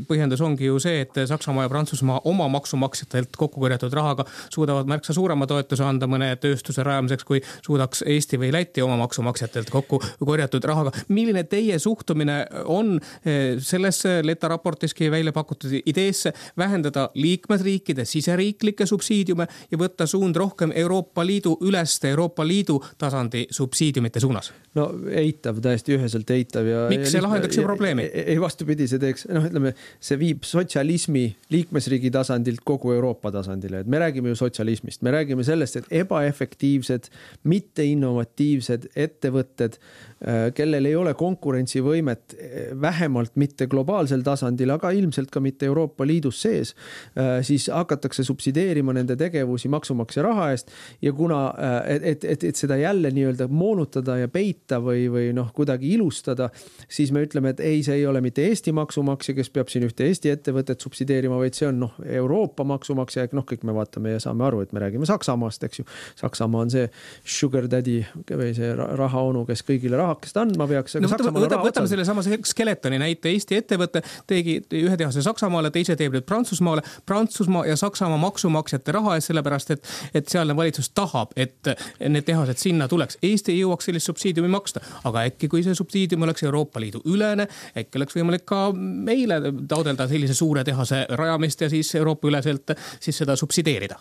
põhjendus ongi ju see, et Saksamaa ja Prantsusmaa oma maksumaksjatelt kokku korjatud rahaga suudavad märksa suurema toetuse anda mõne tööstuse rajamiseks, kui suudaks Eesti või Läti oma maksumaksjatelt kokku korjatud rahaga. milline teie suhtumine on eh, sellesse Leta raportiski välja pakutud ideesse vähendada liikmesriikide siseriiklikke subsiidiume ja võtta suund rohkem Euroopa Liidu üleste Euroopa Liidu tasandi subsiidiumite suunas? no eitav, täiesti üheselt eitav ja. miks see lahendaks ju probleemi? ei vastupidi, see teeks, noh, ütleme, see viib sotsialismi liikmesriigi tasandilt kogu Euroopa tasandile, et me räägime ju sotsialismist me räägime sellest, et ebaefektiivsed, mitteinnovatiivsed ettevõtted Äh, kellel ei ole konkurentsivõimet äh, vähemalt mitte globaalsel tasandil, aga ilmselt ka mitte Euroopa Liidus sees, äh, siis hakatakse subsideerima nende tegevusi maksumaksja raha eest ja kuna, et, et, et, et seda jälle nii-öelda moonutada ja peita või, või noh, kuidagi ilustada, siis me ütleme, et ei, see ei ole mitte Eesti maksumaksja, kes peab siin ühte Eesti ettevõtet subsideerima, vaid see on noh, Euroopa maksumaksja, noh, kõik me vaatame ja saame aru, et me räägime Saksamaast, eks ju. Saksamaa on see sugar daddy või see rahaonu, kes kõigile raha rahakest andma peaks. no võtame, võtame, võtame sellesama Skeletoni näite, Eesti ettevõte tegi ühe tehase Saksamaale, teise teeb nüüd Prantsusmaale. Prantsusmaa ja Saksamaa maksumaksjate raha eest, sellepärast et, et sealne valitsus tahab, et need tehased sinna tuleks. Eesti ei jõuaks sellist subsiidiumi maksta, aga äkki, kui see subsiidium oleks Euroopa Liidu ülene, äkki oleks võimalik ka meile taodelda sellise suure tehase rajamist ja siis Euroopa üleselt siis seda subsideerida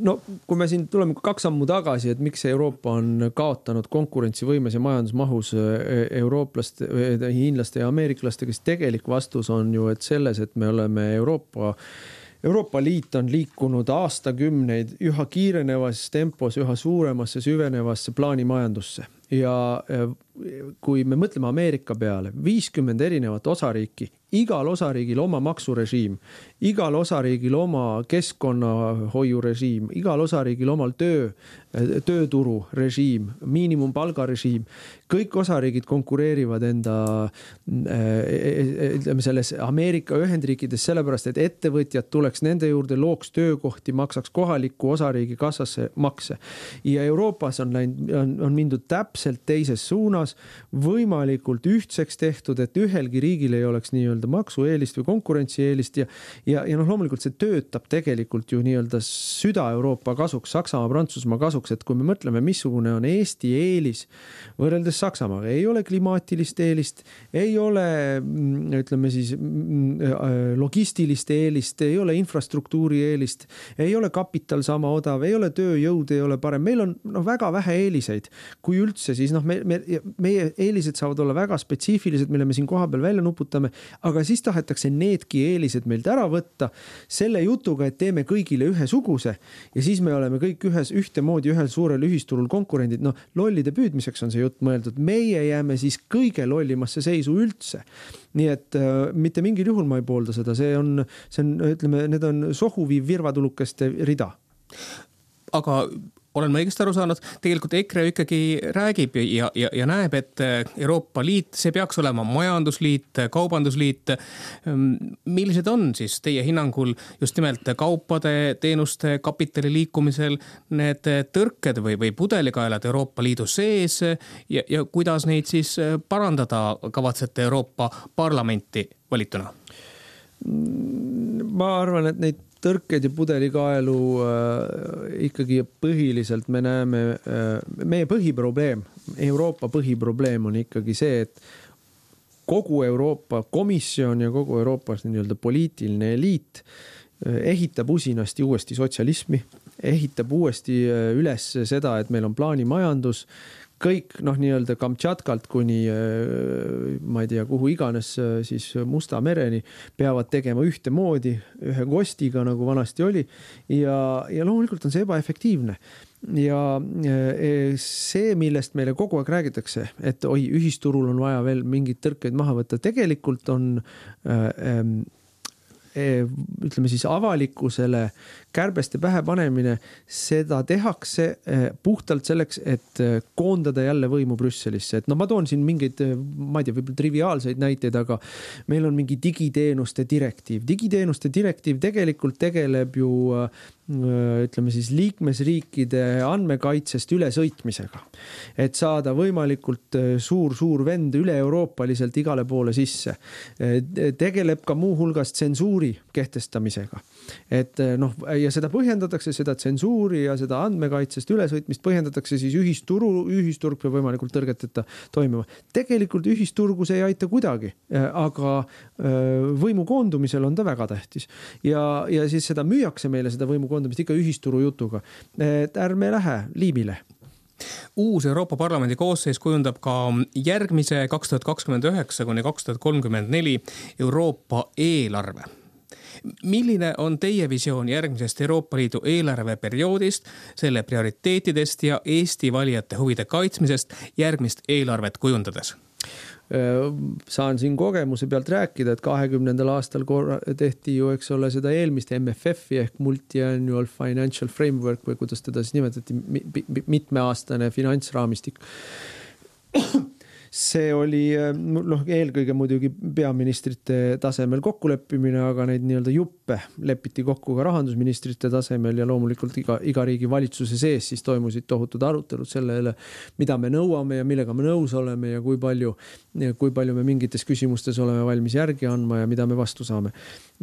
no kui me siin tuleme kaks sammu tagasi, et miks Euroopa on kaotanud konkurentsivõimes ja majandusmahus e, eurooplaste, e, hiinlaste ja ameeriklastega, siis tegelik vastus on ju, et selles, et me oleme Euroopa Euroopa Liit on liikunud aastakümneid üha kiirenevas tempos üha suuremasse süvenevasse plaanimajandusse. Ja e, kui me mõtleme Ameerika peale, viiskümmend erinevat osariiki, igal osariigil oma maksurežiim, igal osariigil oma keskkonnahoiurežiim, igal osariigil omal töö, tööturu režiim, miinimumpalga režiim. kõik osariigid konkureerivad enda, ütleme selles Ameerika Ühendriikides sellepärast, et ettevõtjad tuleks nende juurde, looks töökohti, maksaks kohaliku osariigi kassasse makse. ja Euroopas on läinud, on, on mindud täpselt teises suunas suunas, võimalikult ühtseks tehtud, et ühelgi riigil ei oleks nii-öelda maksueelist või konkurentsieelist ja, ja, ja noh, loomulikult see töötab tegelikult ju nii-öelda süda-Euroopa kasuks, Saksamaa, Prantsusmaa kasuks, et kui me mõtleme, missugune on Eesti eelis võrreldes Saksamaaga, ei ole klimaatilist eelist, ei ole mm, ütleme siis mm, äh, logistilist eelist, ei ole infrastruktuuri eelist, ei ole kapital sama odav, ei ole tööjõud, ei ole parem, meil on noh, väga vähe eeliseid, kui üldse, siis noh, me, me meie eelised saavad olla väga spetsiifilised, mille me siin kohapeal välja nuputame, aga siis tahetakse needki eelised meilt ära võtta selle jutuga, et teeme kõigile ühesuguse ja siis me oleme kõik ühes, ühtemoodi ühel suurel ühisturul konkurendid. noh, lollide püüdmiseks on see jutt mõeldud, meie jääme siis kõige lollimasse seisu üldse. nii et äh, mitte mingil juhul ma ei poolda seda, see on, see on, ütleme, need on sohuviiv virvatulukeste rida aga olen ma õigesti aru saanud, tegelikult EKRE ikkagi räägib ja, ja, ja näeb, et Euroopa Liit, see peaks olema majandusliit, kaubandusliit. millised on siis teie hinnangul just nimelt kaupade, teenuste, kapitali liikumisel need tõrked või, või pudelikaelad Euroopa Liidu sees ja, ja kuidas neid siis parandada kavatsete Euroopa Parlamenti valituna? ma arvan, et neid tõrkeid ja pudelikaelu äh, ikkagi põhiliselt me näeme äh,, meie põhiprobleem, Euroopa põhiprobleem on ikkagi see, et kogu Euroopa Komisjon ja kogu Euroopas nii-öelda poliitiline eliit äh, ehitab usinasti uuesti sotsialismi, ehitab uuesti äh, üles seda, et meil on plaanimajandus kõik noh, nii-öelda Kamtšatkalt kuni äh, ma ei tea, kuhu iganes äh, siis Musta mereni peavad tegema ühtemoodi, ühe kostiga, nagu vanasti oli. ja, ja loomulikult on see ebaefektiivne ja äh, see, millest meile kogu aeg räägitakse, et oi, ühisturul on vaja veel mingeid tõrkeid maha võtta, tegelikult on äh, ähm, ütleme siis avalikkusele kärbeste pähe panemine, seda tehakse eh, puhtalt selleks, et eh, koondada jälle võimu Brüsselisse, et no ma toon siin mingeid, eh, ma ei tea, võib-olla triviaalseid näiteid, aga meil on mingi digiteenuste direktiiv. digiteenuste direktiiv tegelikult tegeleb ju ütleme siis liikmesriikide andmekaitsest ülesõitmisega. et saada võimalikult suur-suur vend üle-euroopaliselt igale poole sisse. tegeleb ka muuhulgas tsensuuri kehtestamisega. Et noh ja seda põhjendatakse, seda tsensuuri ja seda andmekaitsest ülesõitmist põhjendatakse siis ühisturu, ühisturg peab võimalikult tõrgeteta toimima. tegelikult ühisturgu see ei aita kuidagi, aga äh, võimu koondumisel on ta väga tähtis ja, ja siis seda müüakse meile, seda võimu koondumist ikka ühisturu jutuga. et ärme lähe liimile uus Euroopa Parlamendi koosseis kujundab ka järgmise kaks tuhat kakskümmend üheksa kuni kaks tuhat kolmkümmend neli Euroopa eelarve milline on teie visioon järgmisest Euroopa Liidu eelarveperioodist, selle prioriteetidest ja Eesti valijate huvide kaitsmisest järgmist eelarvet kujundades? saan siin kogemuse pealt rääkida, et kahekümnendal aastal korra tehti ju, eks ole, seda eelmist MFF-i ehk multi-annual financial framework või kuidas teda siis nimetati, mitmeaastane finantsraamistik see oli noh, eelkõige muidugi peaministrite tasemel kokkuleppimine, aga neid nii-öelda juppe lepiti kokku ka rahandusministrite tasemel ja loomulikult iga, iga riigi valitsuse sees siis toimusid tohutud arutelud selle üle, mida me nõuame ja millega me nõus oleme ja kui palju, kui palju me mingites küsimustes oleme valmis järgi andma ja mida me vastu saame.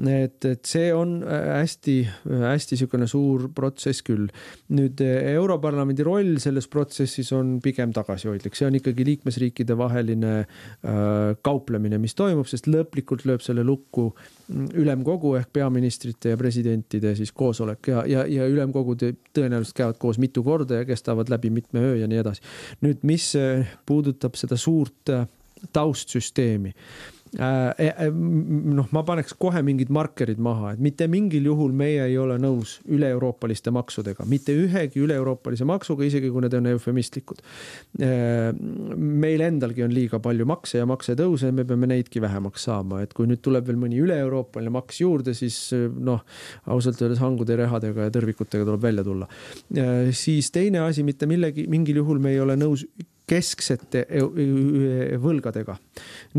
et, et see on hästi-hästi niisugune suur protsess küll. nüüd Europarlamendi roll selles protsessis on pigem tagasihoidlik, see on ikkagi liikmesriikide vaheline äh, kauplemine, mis toimub, sest lõplikult lööb selle lukku ülemkogu ehk peaministrite ja presidentide siis koosolek ja, ja, ja ülemkogud tõenäoliselt käivad koos mitu korda ja kestavad läbi mitme öö ja nii edasi. nüüd, mis äh, puudutab seda suurt äh, taustsüsteemi noh, ma paneks kohe mingid markerid maha, et mitte mingil juhul meie ei ole nõus üle-euroopaliste maksudega, mitte ühegi üle-euroopalise maksuga, isegi kui need on eufemistlikud. Äh, meil endalgi on liiga palju makse ja maksetõuse, me peame neidki vähemaks saama, et kui nüüd tuleb veel mõni üle-euroopaline maks juurde, siis noh, ausalt öeldes hangude, rehadega ja tõrvikutega tuleb välja tulla. Äh, siis teine asi, mitte millegi, mingil juhul me ei ole nõus kesksete võlgadega.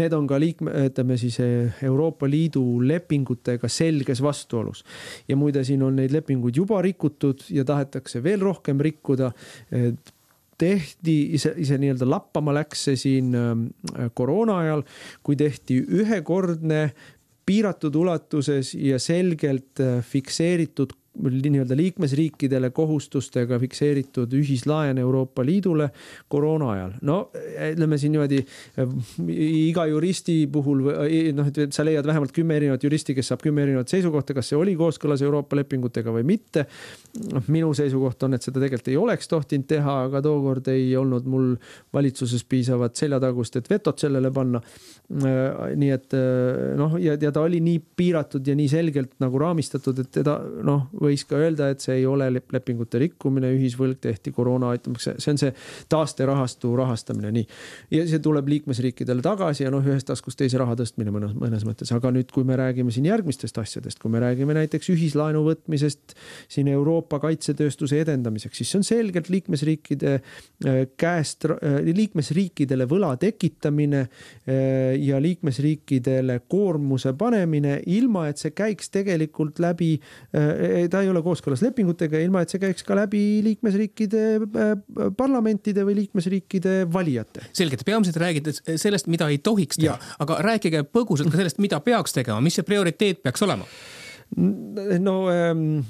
Need on ka liikme, ütleme siis Euroopa Liidu lepingutega selges vastuolus. ja muide, siin on neid lepinguid juba rikutud ja tahetakse veel rohkem rikkuda tehti ise, ise nii-öelda lappama läks see siin äh, koroona ajal, kui tehti ühekordne piiratud ulatuses ja selgelt fikseeritud nii-öelda liikmesriikidele kohustustega fikseeritud ühislaen Euroopa Liidule koroona ajal. no ütleme siin niimoodi iga juristi puhul noh, et sa leiad vähemalt kümme erinevat juristi, kes saab kümme erinevat seisukohta, kas see oli kooskõlas Euroopa lepingutega või mitte. noh, minu seisukoht on, et seda tegelikult ei oleks tohtinud teha, aga tookord ei olnud mul valitsuses piisavat seljatagust, et vetot sellele panna. nii et noh, ja, ja ta oli nii piiratud ja nii selgelt nagu raamistatud, et teda noh võis ka öelda, et see ei ole lepingute rikkumine, ühisvõlg tehti koroona aitamiseks, see on see taasterahastu rahastamine, nii. ja see tuleb liikmesriikidele tagasi ja noh, ühest taskust teise raha tõstmine mõnes, mõnes mõttes, aga nüüd, kui me räägime siin järgmistest asjadest, kui me räägime näiteks ühislaenu võtmisest siin Euroopa kaitsetööstuse edendamiseks, siis see on selgelt liikmesriikide äh, käest, äh, liikmesriikidele võla tekitamine äh, ja liikmesriikidele koormuse panemine, ilma et see käiks tegelikult läbi ta ei ole kooskõlas lepingutega, ilma et see käiks ka läbi liikmesriikide äh, parlamentide või liikmesriikide valijate. selge, te peamiselt räägite sellest, mida ei tohiks teha, aga rääkige põgusalt ka sellest, mida peaks tegema, mis see prioriteet peaks olema? no ähm,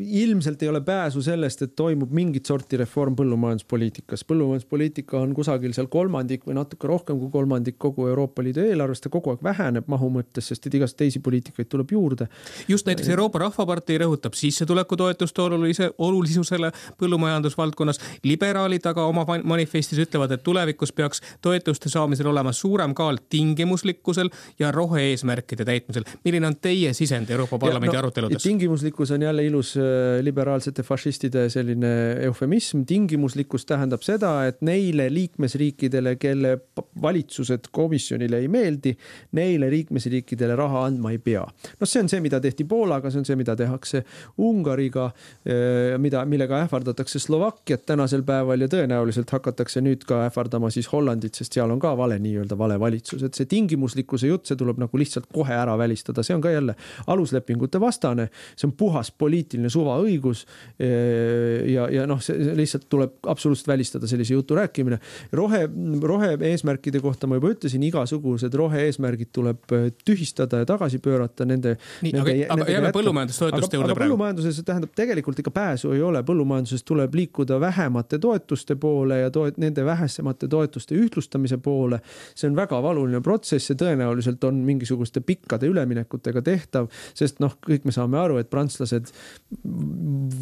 ilmselt ei ole pääsu sellest, et toimub mingit sorti reform põllumajanduspoliitikas. põllumajanduspoliitika on kusagil seal kolmandik või natuke rohkem kui kolmandik kogu Euroopa Liidu eelarvest ja kogu aeg väheneb mahu mõttes, sest et igast teisi poliitikaid tuleb juurde. just näiteks Euroopa Rahvapartei rõhutab sissetulekutoetuste olulise, olulisusele põllumajandusvaldkonnas. liberaalid aga oma manifestis ütlevad, et tulevikus peaks toetuste saamisel olema suurem kaal tingimuslikkusel ja rohe-eesmärkide täitmisel. milline on teie sisend Euroopa Parlamendi ja, no, aruteludes? tingimuslikkus on jälle ilus liberaalsete fašistide selline eufemism. tingimuslikkus tähendab seda, et neile liikmesriikidele, kelle valitsused komisjonile ei meeldi, neile liikmesriikidele raha andma ei pea. noh, see on see, mida tehti Poolaga, see on see, mida tehakse Ungariga, äh, mida, millega ähvardatakse Slovakkiat tänasel päeval ja tõenäoliselt hakatakse nüüd ka ähvardama siis Hollandit, sest seal on ka vale nii-öelda vale valitsus, et see tingimuslikkuse jutt, see tuleb nagu lihtsalt kohe ära välistada, see on ka jälle aluslepingute vastane, see on puhas poliitiline suvaõigus. ja, ja noh, see lihtsalt tuleb absoluutselt välistada sellise jutu rääkimine. rohe, rohe-eesmärkide kohta ma juba ütlesin, igasugused rohe-eesmärgid tuleb tühistada ja tagasi pöörata nende. nii, aga, aga jääme põllumajandustoetuste juurde praegu. põllumajanduses tähendab tegelikult ikka pääsu ei ole, põllumajanduses tuleb liikuda vähemate toetuste poole ja toet-, nende vähesemate toetuste ühtlustamise poole. see on väga valuline protsess ja tõenäoliselt on mingisuguste pikkade üleminekutega tehtav, sest noh, kõik me saame aru, et prantslased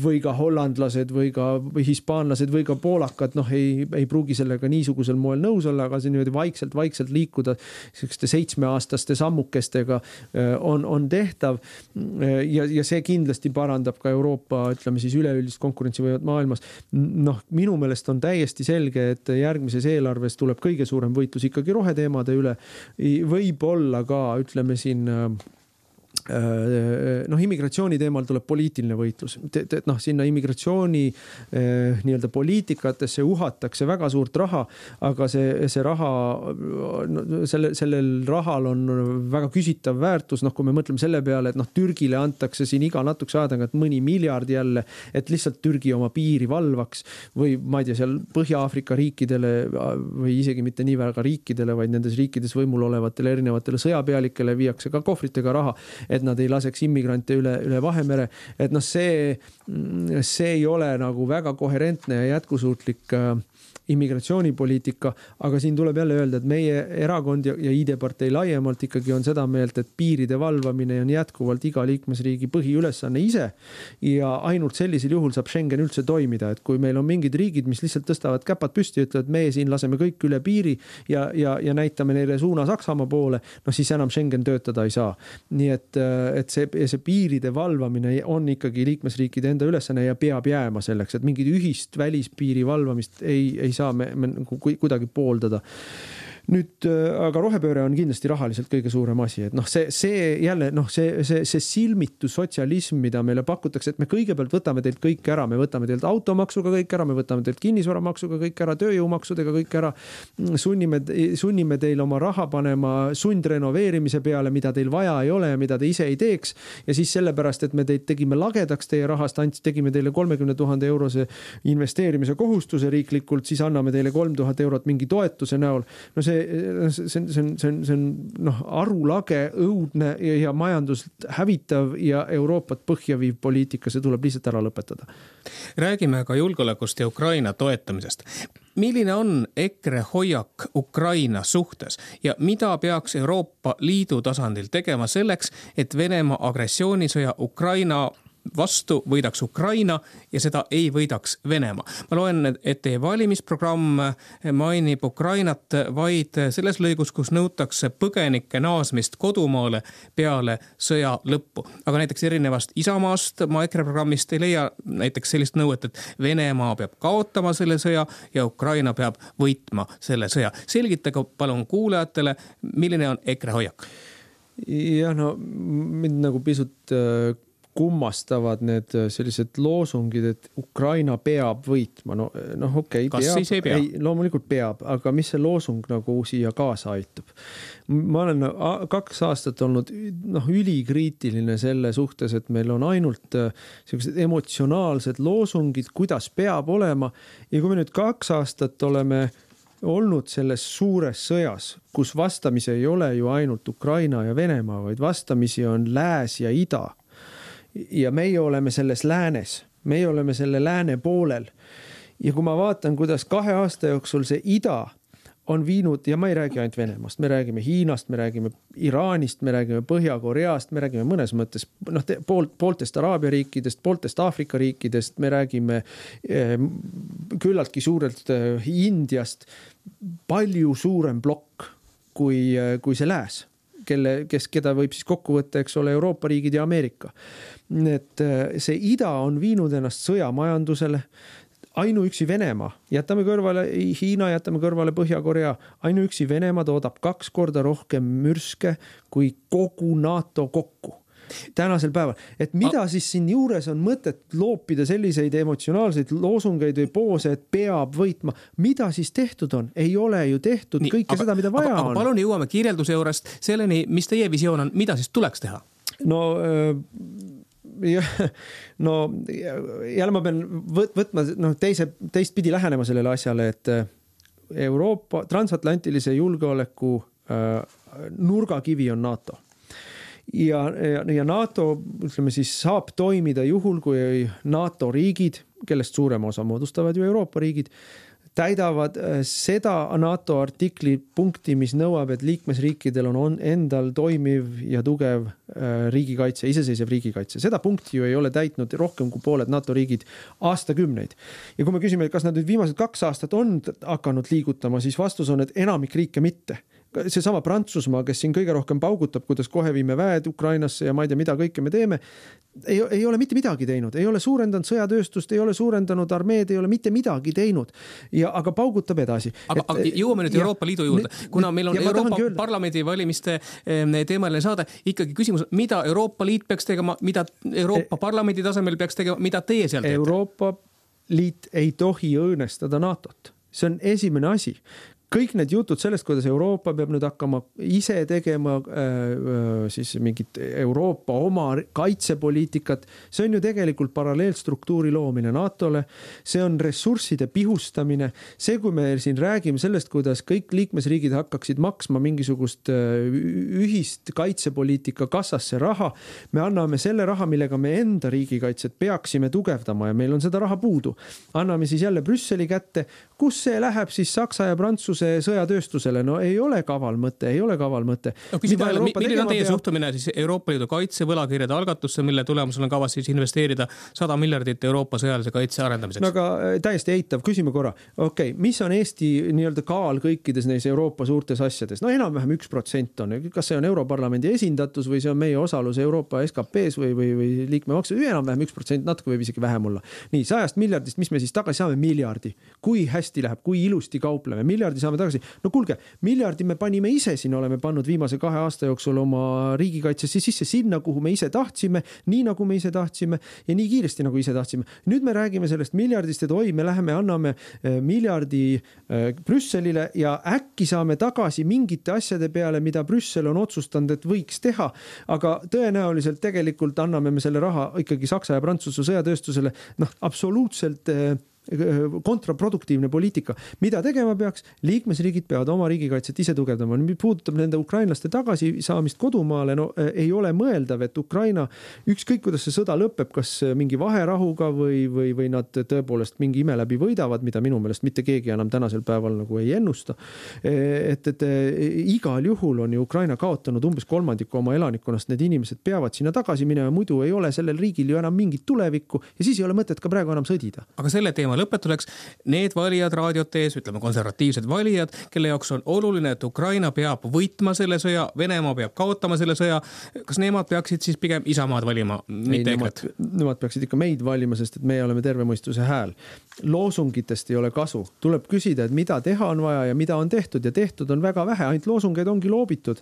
või ka hollandlased või ka hispaanlased või ka poolakad, noh, ei, ei pruugi sellega niisugusel moel nõus olla, aga see niimoodi vaikselt-vaikselt liikuda sihukeste seitsmeaastaste sammukestega äh, on, on tehtav. ja, ja see kindlasti parandab ka Euroopa, ütleme siis üleüldist konkurentsivõimet maailmas. noh, minu meelest on täiesti selge, et järgmises eelarves tuleb kõige suurem võitlus ikkagi roheteemade üle. võib-olla ka ütleme siin Äh, noh, immigratsiooni teemal tuleb poliitiline võitlus, et noh, sinna immigratsiooni äh, nii-öelda poliitikatesse uhatakse väga suurt raha, aga see, see raha no,, selle, sellel rahal on väga küsitav väärtus, noh, kui me mõtleme selle peale, et noh, Türgile antakse siin iga natukese aja tagant mõni miljard jälle, et lihtsalt Türgi oma piiri valvaks või ma ei tea, seal Põhja-Aafrika riikidele või isegi mitte nii väga riikidele, vaid nendes riikides võimul olevatele erinevatele sõjapealikele viiakse ka kohvritega raha et nad ei laseks immigrante üle, üle Vahemere. et noh, see, see ei ole nagu väga koherentne ja jätkusuutlik äh, immigratsioonipoliitika, aga siin tuleb jälle öelda, et meie erakond ja, ja ID-partei laiemalt ikkagi on seda meelt, et piiride valvamine on jätkuvalt iga liikmesriigi põhiülesanne ise. ja ainult sellisel juhul saab Schengen üldse toimida, et kui meil on mingid riigid, mis lihtsalt tõstavad käpad püsti ütlevad, meie siin laseme kõik üle piiri ja, ja, ja näitame neile suuna Saksamaa poole, noh siis enam Schengen töötada ei saa. nii et, et see, see piiride valvamine on ikkagi liikmesriikide enda ülesanne ja peab jääma selleks, et mingit ühist välispiiri valvamist ei, ei saa me, me nagu kuidagi pooldada nüüd äh, aga rohepööre on kindlasti rahaliselt kõige suurem asi, et noh, see, see jälle noh, see, see, see silmitu sotsialism, mida meile pakutakse, et me kõigepealt võtame teilt kõik ära, me võtame teilt automaksuga kõik ära, me võtame teilt kinnisvaramaksuga kõik ära, tööjõumaksudega kõik ära. sunnime, sunnime teil oma raha panema sundrenoveerimise peale, mida teil vaja ei ole ja mida te ise ei teeks. ja siis sellepärast, et me teid tegime lagedaks teie rahast, andsime, tegime teile kolmekümne tuhande eurose investeerimise kohustuse riiklikult, siis anname teile kolm tuhat eurot mingi toetuse näol. no see see, see on, see on, see on, see on noh, arulage, õudne ja, ja majandust hävitav ja Euroopat põhja viiv poliitika, see tuleb lihtsalt ära lõpetada. räägime ka julgeolekust ja Ukraina toetamisest milline on EKRE hoiak Ukraina suhtes ja mida peaks Euroopa Liidu tasandil tegema selleks, et Venemaa agressioonisõja Ukraina vastu võidaks Ukraina ja seda ei võidaks Venemaa. ma loen, et teie valimisprogramm mainib Ukrainat vaid selles lõigus, kus nõutakse põgenike naasmist kodumaale peale sõja lõppu. aga näiteks erinevast Isamaast ma EKRE programmist ei leia näiteks sellist nõuet, et Venemaa peab kaotama selle sõja ja Ukraina peab võitma selle sõja. selgitage palun kuulajatele, milline on EKRE hoiak? jah, no mind nagu pisut äh, kummastavad need äh, sellised loosungid, et Ukraina peab võitma, no äh, noh, okei okay,. kas siis ei pea? loomulikult peab, aga mis see loosung nagu siia kaasa aitab? ma olen kaks aastat olnud noh, ülikriitiline selle suhtes, et meil on ainult äh, siuksed emotsionaalsed loosungid, kuidas peab olema ja kui me nüüd kaks aastat oleme olnud selles suures sõjas, kus vastamisi ei ole ju ainult Ukraina ja Venemaa, vaid vastamisi on lääs ja ida ja meie oleme selles läänes, meie oleme selle lääne poolel. ja kui ma vaatan, kuidas kahe aasta jooksul see ida on viinud ja ma ei räägi ainult Venemaast, me räägime Hiinast, me räägime Iraanist, me räägime Põhja-Koreast, me räägime mõnes mõttes noh, poolt, pooltest Araabia riikidest, pooltest Aafrika riikidest, me räägime eh, küllaltki suurelt eh, Indiast. palju suurem plokk kui, eh, kui see lääs kelle, kes, keda võib siis kokku võtta, eks ole, Euroopa riigid ja Ameerika. et äh, see ida on viinud ennast sõjamajandusele. Ainuüksi Venemaa, jätame kõrvale Hiina, jätame kõrvale Põhja-Korea, ainuüksi Venemaa toodab kaks korda rohkem mürske kui kogu NATO kokku tänasel päeval, et mida siis siin juures on mõtet loopida selliseid emotsionaalseid loosungeid või poose, et peab võitma. mida siis tehtud on, ei ole ju tehtud Nii, kõike aga, seda, mida vaja aga, on. palun jõuame kirjelduse juurest selleni, mis teie visioon on, mida siis tuleks teha? no äh, jah, no jälle ma pean võtma noh, teise, teistpidi lähenema sellele asjale, et äh, Euroopa transatlantilise julgeoleku äh, nurgakivi on NATO ja, ja, ja NATO, ütleme siis saab toimida juhul, kui NATO riigid, kellest suurema osa moodustavad ju Euroopa riigid, täidavad äh, seda NATO artikli punkti, mis nõuab, et liikmesriikidel on, on endal toimiv ja tugev äh, riigikaitse, iseseisev riigikaitse. seda punkti ju ei ole täitnud rohkem kui pooled NATO riigid aastakümneid. ja kui me küsime, kas nad nüüd viimased kaks aastat on hakanud liigutama, siis vastus on, et enamik riike mitte seesama Prantsusmaa, kes siin kõige rohkem paugutab, kuidas kohe viime väed Ukrainasse ja ma ei tea, mida kõike me teeme. ei, ei ole mitte midagi teinud, ei ole suurendanud sõjatööstust, ei ole suurendanud armeed, ei ole mitte midagi teinud ja, aga paugutab edasi. aga, aga jõuame nüüd ja, Euroopa Liidu juurde, kuna meil on Euroopa. Parlamendi valimiste teemaline saade, ikkagi küsimus, mida Euroopa Liit peaks tegema, mida Euroopa e Parlamendi tasemel peaks tegema, mida teie seal teete? Euroopa Liit ei tohi õõnestada NATO-t see on esimene asi kõik need jutud sellest, kuidas Euroopa peab nüüd hakkama ise tegema äh, äh, siis mingit Euroopa oma kaitsepoliitikat, see on ju tegelikult paralleelstruktuuri loomine NATO-le. see on ressursside pihustamine, see, kui me siin räägime sellest, kuidas kõik liikmesriigid hakkaksid maksma mingisugust äh, ühist kaitsepoliitika kassasse raha. me anname selle raha, millega me enda riigikaitset peaksime tugevdama ja meil on seda raha puudu. anname siis jälle Brüsseli kätte, kus see läheb siis Saksa ja Prantsuse Prantsuse sõjatööstusele, no ei ole kaval mõte, ei ole kaval mõte. No,. milline on teie peab... suhtumine siis Euroopa Liidu kaitsevõlakirjade algatusse, mille tulemusel on kavas siis investeerida sada miljardit Euroopa sõjalise kaitse arendamiseks? no aga äh, täiesti eitav, küsime korra, okei okay,, mis on Eesti nii-öelda kaal kõikides neis Euroopa suurtes asjades, no enam-vähem üks protsent on, kas see on Europarlamendi esindatus või see on meie osalus Euroopa SKP-s või, või, või liikmemaksu, enam-vähem üks protsent, natuke võib isegi vähem olla. nii sajast miljardist, mis me siis tagasi saame, miljardi, kui hästi läheb, kui ilusti kaupleme, miljardi saame saame tagasi. no kuulge, miljardi me panime ise siin, oleme pannud viimase kahe aasta jooksul oma riigikaitsesse sisse sinna, kuhu me ise tahtsime, nii nagu me ise tahtsime ja nii kiiresti, nagu ise tahtsime. nüüd me räägime sellest miljardist, et oi, me läheme, anname eh, miljardi eh, Brüsselile ja äkki saame tagasi mingite asjade peale, mida Brüssel on otsustanud, et võiks teha. aga tõenäoliselt tegelikult anname me selle raha ikkagi Saksa ja Prantsuse sõjatööstusele, noh, absoluutselt eh, kontraproduktiivne poliitika. mida tegema peaks? liikmesriigid peavad oma riigikaitset ise tugevdama. mis puudutab nende ukrainlaste tagasisaamist kodumaale, no eh, ei ole mõeldav, et Ukraina, ükskõik kuidas see sõda lõpeb, kas mingi vaherahuga või, või, või nad tõepoolest mingi ime läbi võidavad, mida minu meelest mitte keegi enam tänasel päeval nagu ei ennusta. Eh, et, et eh, igal juhul on ju Ukraina kaotanud umbes kolmandiku oma elanikkonnast, need inimesed peavad sinna tagasi minema, muidu ei ole sellel riigil ju enam mingit tulevikku ja siis ei ole mõtet ka praegu enam sõdida. aga selle teema teema lõpetuseks. Need valijad raadiote ees, ütleme konservatiivsed valijad, kelle jaoks on oluline, et Ukraina peab võitma selle sõja, Venemaa peab kaotama selle sõja. kas nemad peaksid siis pigem Isamaad valima, mitte EKRE-t? Nemad peaksid ikka meid valima, sest et meie oleme terve mõistuse hääl. loosungitest ei ole kasu, tuleb küsida, et mida teha on vaja ja mida on tehtud ja tehtud on väga vähe, ainult loosungeid ongi loobitud.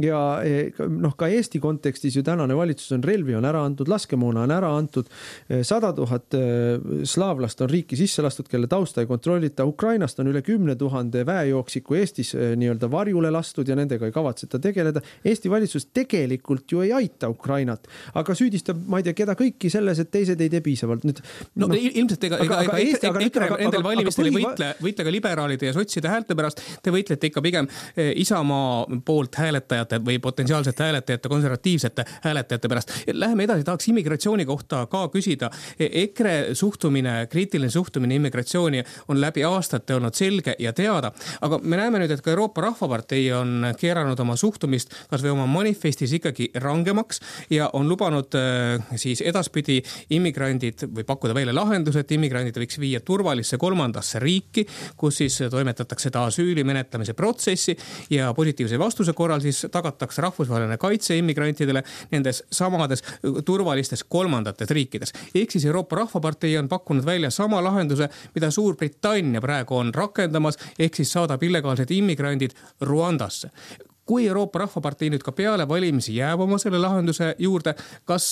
ja e, noh, ka Eesti kontekstis ju tänane valitsus on relvi on ära antud, laskemoona on ära antud, sada tuhat e, slaavlast on riiki riiki sisse lastud, kelle tausta ei kontrollita. Ukrainast on üle kümne tuhande väejooksiku Eestis eh, nii-öelda varjule lastud ja nendega ei kavatseta tegeleda. Eesti valitsus tegelikult ju ei aita Ukrainat, aga süüdistab, ma ei tea, keda kõiki selles, et teised ei tee piisavalt. nüüd no, no ilmselt ega, ega, ega Eesti, EKRE nendel valimistel ei võitle, võitle ka liberaalide ja sotside häälte pärast. Te võitlete ikka pigem eh, Isamaa poolt hääletajate või potentsiaalsete hääletajate, konservatiivsete hääletajate pärast. Läheme edasi, tahaks immigratsiooni kohta ka küsida. E-, EKRE suhtumine, kriitiline suhtumine suhtumine immigratsiooni on läbi aastate olnud selge ja teada. aga me näeme nüüd, et ka Euroopa Rahvapartei on keeranud oma suhtumist kasvõi oma manifestis ikkagi rangemaks ja on lubanud äh, siis edaspidi immigrandid või pakkuda välja lahenduse, et immigrandid võiks viia turvalisse kolmandasse riiki, kus siis toimetatakse ta asüüli menetlemise protsessi ja positiivse vastuse korral siis tagatakse rahvusvaheline kaitse immigrantidele nendes samades turvalistes kolmandates riikides. ehk siis Euroopa Rahvapartei on pakkunud välja sama lahenduse lahenduse, mida Suurbritannia praegu on rakendamas, ehk siis saadab illegaalsed immigrandid Ruandasse kui Euroopa Rahvapartei nüüd ka peale valimisi jääb oma selle lahenduse juurde, kas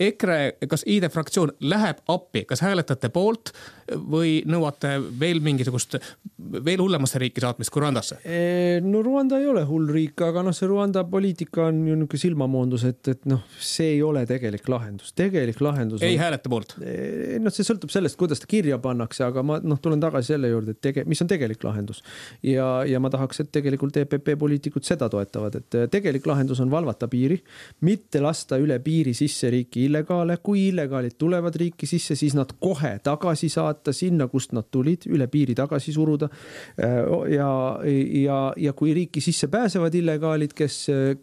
EKRE, kas ID fraktsioon läheb appi, kas hääletate poolt või nõuate veel mingisugust, veel hullemasse riiki saatmist kui Rwandasse? no Rwanda ei ole hull riik, aga noh, see Rwanda poliitika on ju niisugune silmamoondus, et, et noh, see ei ole tegelik lahendus, tegelik lahendus. ei on... hääleta poolt? noh, see sõltub sellest, kuidas ta kirja pannakse, aga ma noh, tulen tagasi selle juurde, et tege-, mis on tegelik lahendus. ja, ja ma tahaks, et tegelikult EPP poliitikud seda toetavad toetavad, et tegelik lahendus on valvata piiri, mitte lasta üle piiri sisse riiki illegaale. kui illegaalid tulevad riiki sisse, siis nad kohe tagasi saata sinna, kust nad tulid, üle piiri tagasi suruda. ja, ja, ja kui riiki sisse pääsevad illegaalid, kes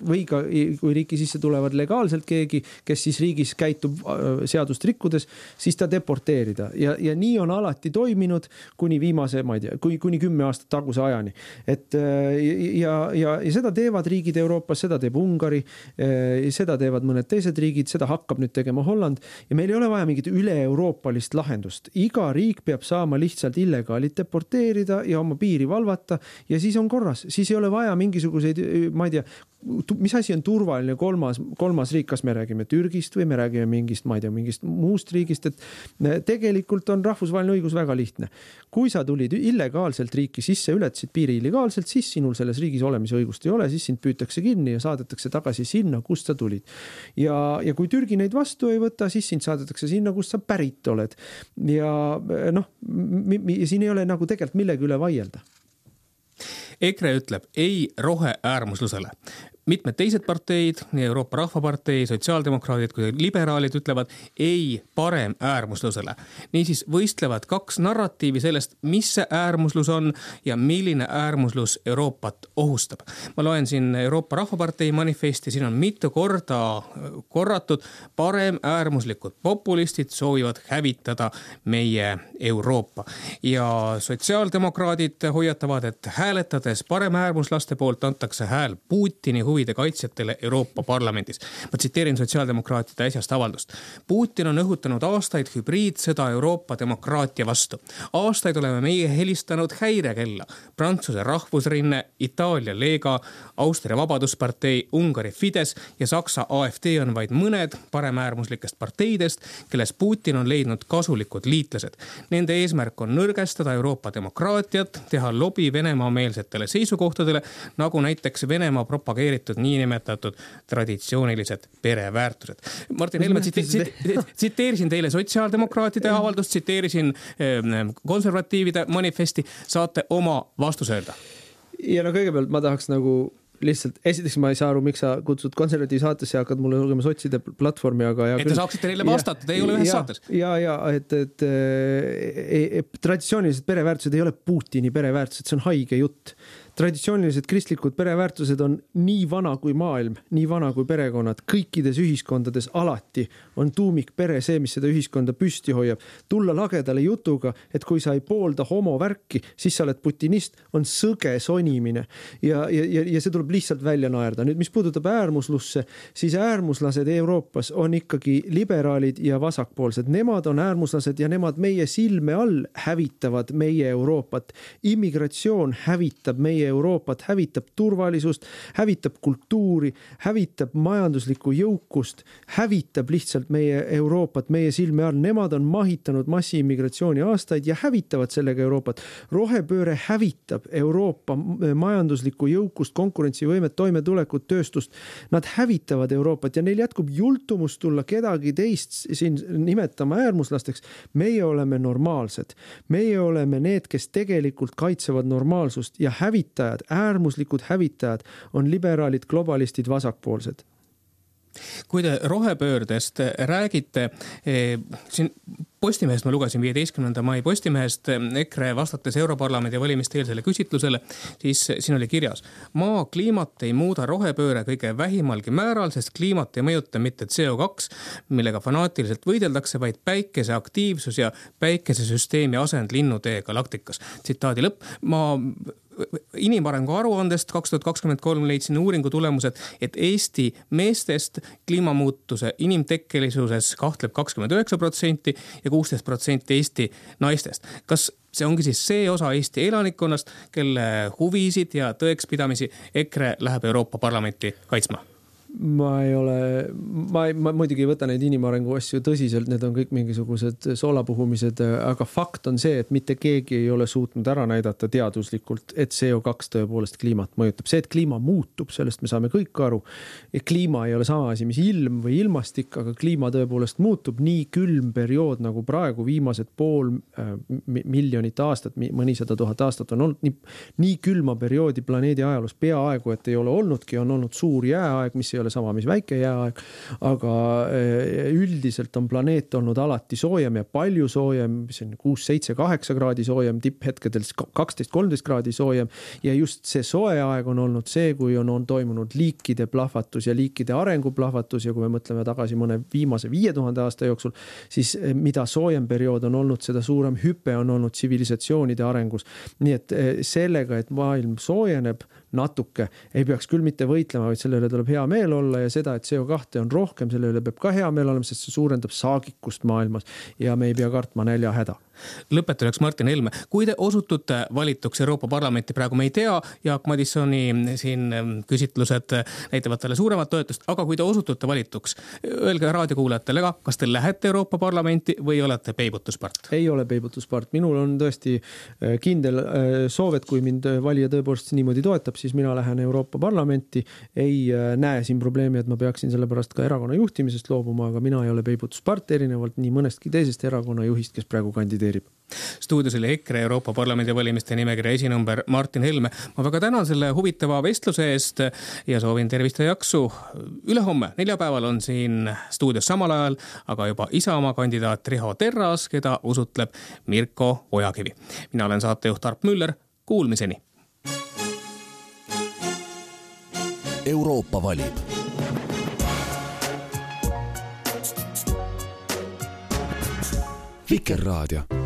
või ka kui riiki sisse tulevad legaalselt keegi, kes siis riigis käitub seadust rikkudes, siis ta deporteerida ja, ja nii on alati toiminud kuni viimase, ma ei tea, kui kuni kümme aastat taguse ajani. et ja, ja, ja seda teevad riigid Euroopas, seda teeb Ungari, eh, seda teevad mõned teised riigid, seda hakkab nüüd tegema Holland. Ja meil ei ole vaja mingit üle-euroopalist lahendust. iga riik peab saama lihtsalt illegaalid deporteerida ja oma piiri valvata ja siis on korras, siis ei ole vaja mingisuguseid, ma ei tea, mis asi on turvaline kolmas, kolmas riik, kas me räägime Türgist või me räägime mingist, ma ei tea, mingist muust riigist, et tegelikult on rahvusvaheline õigus väga lihtne. kui sa tulid illegaalselt riiki sisse, ületasid piiri illegaalselt, siis sinul selles riigis olemise õigust ei ole, siis sind püütakse kinni ja saadetakse tagasi sinna, kust sa tulid. ja, ja kui Türgi neid vastu ei võta, siis sind saadetakse sinna, kust sa pärit oled. ja noh, siin ei ole nagu tegelikult millegi üle vaielda EKRE ütleb ei roheäärmuslusele mitmed teised parteid, nii Euroopa Rahvapartei, sotsiaaldemokraadid kui liberaalid ütlevad ei paremäärmuslusele. niisiis võistlevad kaks narratiivi sellest, mis see äärmuslus on ja milline äärmuslus Euroopat ohustab. ma loen siin Euroopa Rahvapartei manifesti, siin on mitu korda korratud, paremäärmuslikud populistid soovivad hävitada meie Euroopa ja sotsiaaldemokraadid hoiatavad, et hääletades paremäärmuslaste poolt antakse hääl Putini huvidele huvide kaitsjatele Euroopa Parlamendis. ma tsiteerin sotsiaaldemokraatide äsjast avaldust. Putin on õhutanud aastaid hübriidsõda Euroopa demokraatia vastu. aastaid oleme meie helistanud häirekella. Prantsuse Rahvusrinne, Itaalia Lega, Austria Vabaduspartei, Ungari Fides ja Saksa AfD on vaid mõned paremäärmuslikest parteidest, kelles Putin on leidnud kasulikud liitlased. Nende eesmärk on nõrgestada Euroopa demokraatiat, teha lobi Venemaa-meelsetele seisukohtadele, nagu näiteks Venemaa propageeritud võetud niinimetatud traditsioonilised pereväärtused. Martin Helme, tsiteerisin teile sotsiaaldemokraatide avaldust, tsiteerisin ehm, konservatiivide manifesti, saate oma vastuse öelda? ja no kõigepealt ma tahaks nagu lihtsalt, esiteks ma ei saa aru, miks sa kutsud konservatiivi saatesse ja hakkad mulle lugema sotside platvormi, aga. et te saaksite neile vastata, te ei ole ühes ja, saates. ja, ja et, et, et, et traditsioonilised pereväärtused ei ole Putini pereväärtused, see on haige jutt traditsioonilised kristlikud pereväärtused on nii vana kui maailm, nii vana kui perekonnad, kõikides ühiskondades alati on tuumikpere see, mis seda ühiskonda püsti hoiab. tulla lagedale jutuga, et kui sa ei poolda homovärki, siis sa oled putinist, on sõge sonimine ja, ja, ja, see tuleb lihtsalt välja naerda. nüüd, mis puudutab äärmuslusse, siis äärmuslased Euroopas on ikkagi liberaalid ja vasakpoolsed, nemad on äärmuslased ja nemad meie silme all hävitavad meie Euroopat. immigratsioon hävitab meie meie Euroopat, hävitab turvalisust, hävitab kultuuri, hävitab majanduslikku jõukust, hävitab lihtsalt meie Euroopat meie silme all. Nemad on mahitanud massiimmigratsiooni aastaid ja hävitavad sellega Euroopat. rohepööre hävitab Euroopa majanduslikku jõukust, konkurentsivõimet, toimetulekut, tööstust. Nad hävitavad Euroopat ja neil jätkub jultumust tulla kedagi teist siin nimetama äärmuslasteks. meie oleme normaalsed, meie oleme need, kes tegelikult kaitsevad normaalsust ja hävitavad hävitajad, äärmuslikud hävitajad on liberaalid, globalistid, vasakpoolsed. Kui te rohepöördest räägite, eh, siin Postimehest ma lugesin, viieteistkümnenda mai Postimehest EKRE vastates Europarlamendi valimiste eelsele küsitlusele, siis siin oli kirjas. maa kliimat ei muuda rohepööre kõige vähimalgi määral, sest kliimat ei mõjuta mitte CO2, millega fanaatiliselt võideldakse, vaid päikese aktiivsus ja päikesesüsteemi asend linnutee galaktikas. tsitaadi lõpp, ma inimarengu aruandest kaks tuhat kakskümmend kolm leidsin uuringu tulemused, et Eesti meestest kliimamuutuse inimtekkelisuses kahtleb kakskümmend üheksa protsenti ja kuusteist protsenti Eesti naistest. kas see ongi siis see osa Eesti elanikkonnast, kelle huvisid ja tõekspidamisi EKRE läheb Euroopa Parlamenti kaitsma? Ma ei ole, ma, ma muidugi ei võta neid inimarengu asju tõsiselt, need on kõik mingisugused soolapuhumised, aga fakt on see, et mitte keegi ei ole suutnud ära näidata teaduslikult, et CO2 tõepoolest kliimat mõjutab. see, et kliima muutub, sellest me saame kõik aru. kliima ei ole sama asi, mis ilm või ilmastik, aga kliima tõepoolest muutub. nii külm periood nagu praegu, viimased pool äh, miljonit aastat, mõnisada tuhat aastat on olnud nii, nii külma perioodi planeedi ajaloos peaaegu, et ei ole olnudki, on olnud suur jääaeg, mis ei ole sama, mis väike jääaeg. aga eh, üldiselt on planeet olnud alati soojem ja palju soojem, mis on kuus, seitse, kaheksa kraadi soojem, tipphetkedel siis kaksteist, kolmteist kraadi soojem. ja just see soe aeg on olnud see, kui on, on toimunud liikide plahvatus ja liikide arengu plahvatus ja kui me mõtleme tagasi mõne viimase viie tuhande aasta jooksul, siis eh, mida soojem periood on olnud, seda suurem hüpe on olnud tsivilisatsioonide arengus. nii et eh, sellega, et maailm soojeneb natuke, ei peaks küll mitte võitlema, vaid selle üle tuleb hea meel olla ja seda, et CO2 on rohkem, selle üle peab ka hea meel olema, sest see suurendab saagikust maailmas ja me ei pea kartma näljahäda lõpetuseks Martin Helme, kui te osutute valituks Euroopa Parlamenti, praegu me ei tea, Jaak Madissoni siin ähm, küsitlused näitavad talle suuremat toetust, aga kui te osutute valituks, öelge raadiokuulajatele ka, kas te lähete Euroopa Parlamenti või olete peibutuspart? ei ole peibutuspart, minul on tõesti äh, kindel äh, soov, et kui mind valija tõepoolest niimoodi toetab, siis mina lähen Euroopa Parlamenti. ei äh, näe siin probleemi, et ma peaksin sellepärast ka erakonna juhtimisest loobuma, aga mina ei ole peibutuspart, erinevalt nii mõnestki teisest erakonna juhist, kes praegu kandideerib kandideerib. stuudios oli EKRE Euroopa Parlamendi valimiste nimekirja esinumber Martin Helme. ma väga tänan selle huvitava vestluse eest ja soovin tervist ja jaksu. ülehomme, neljapäeval on siin stuudios samal ajal, aga juba Isamaa kandidaat Riho Terras, keda usutleb Mirko Ojakivi. mina olen saatejuht Arp Müller, kuulmiseni. Euroopa valib Vikerraadio.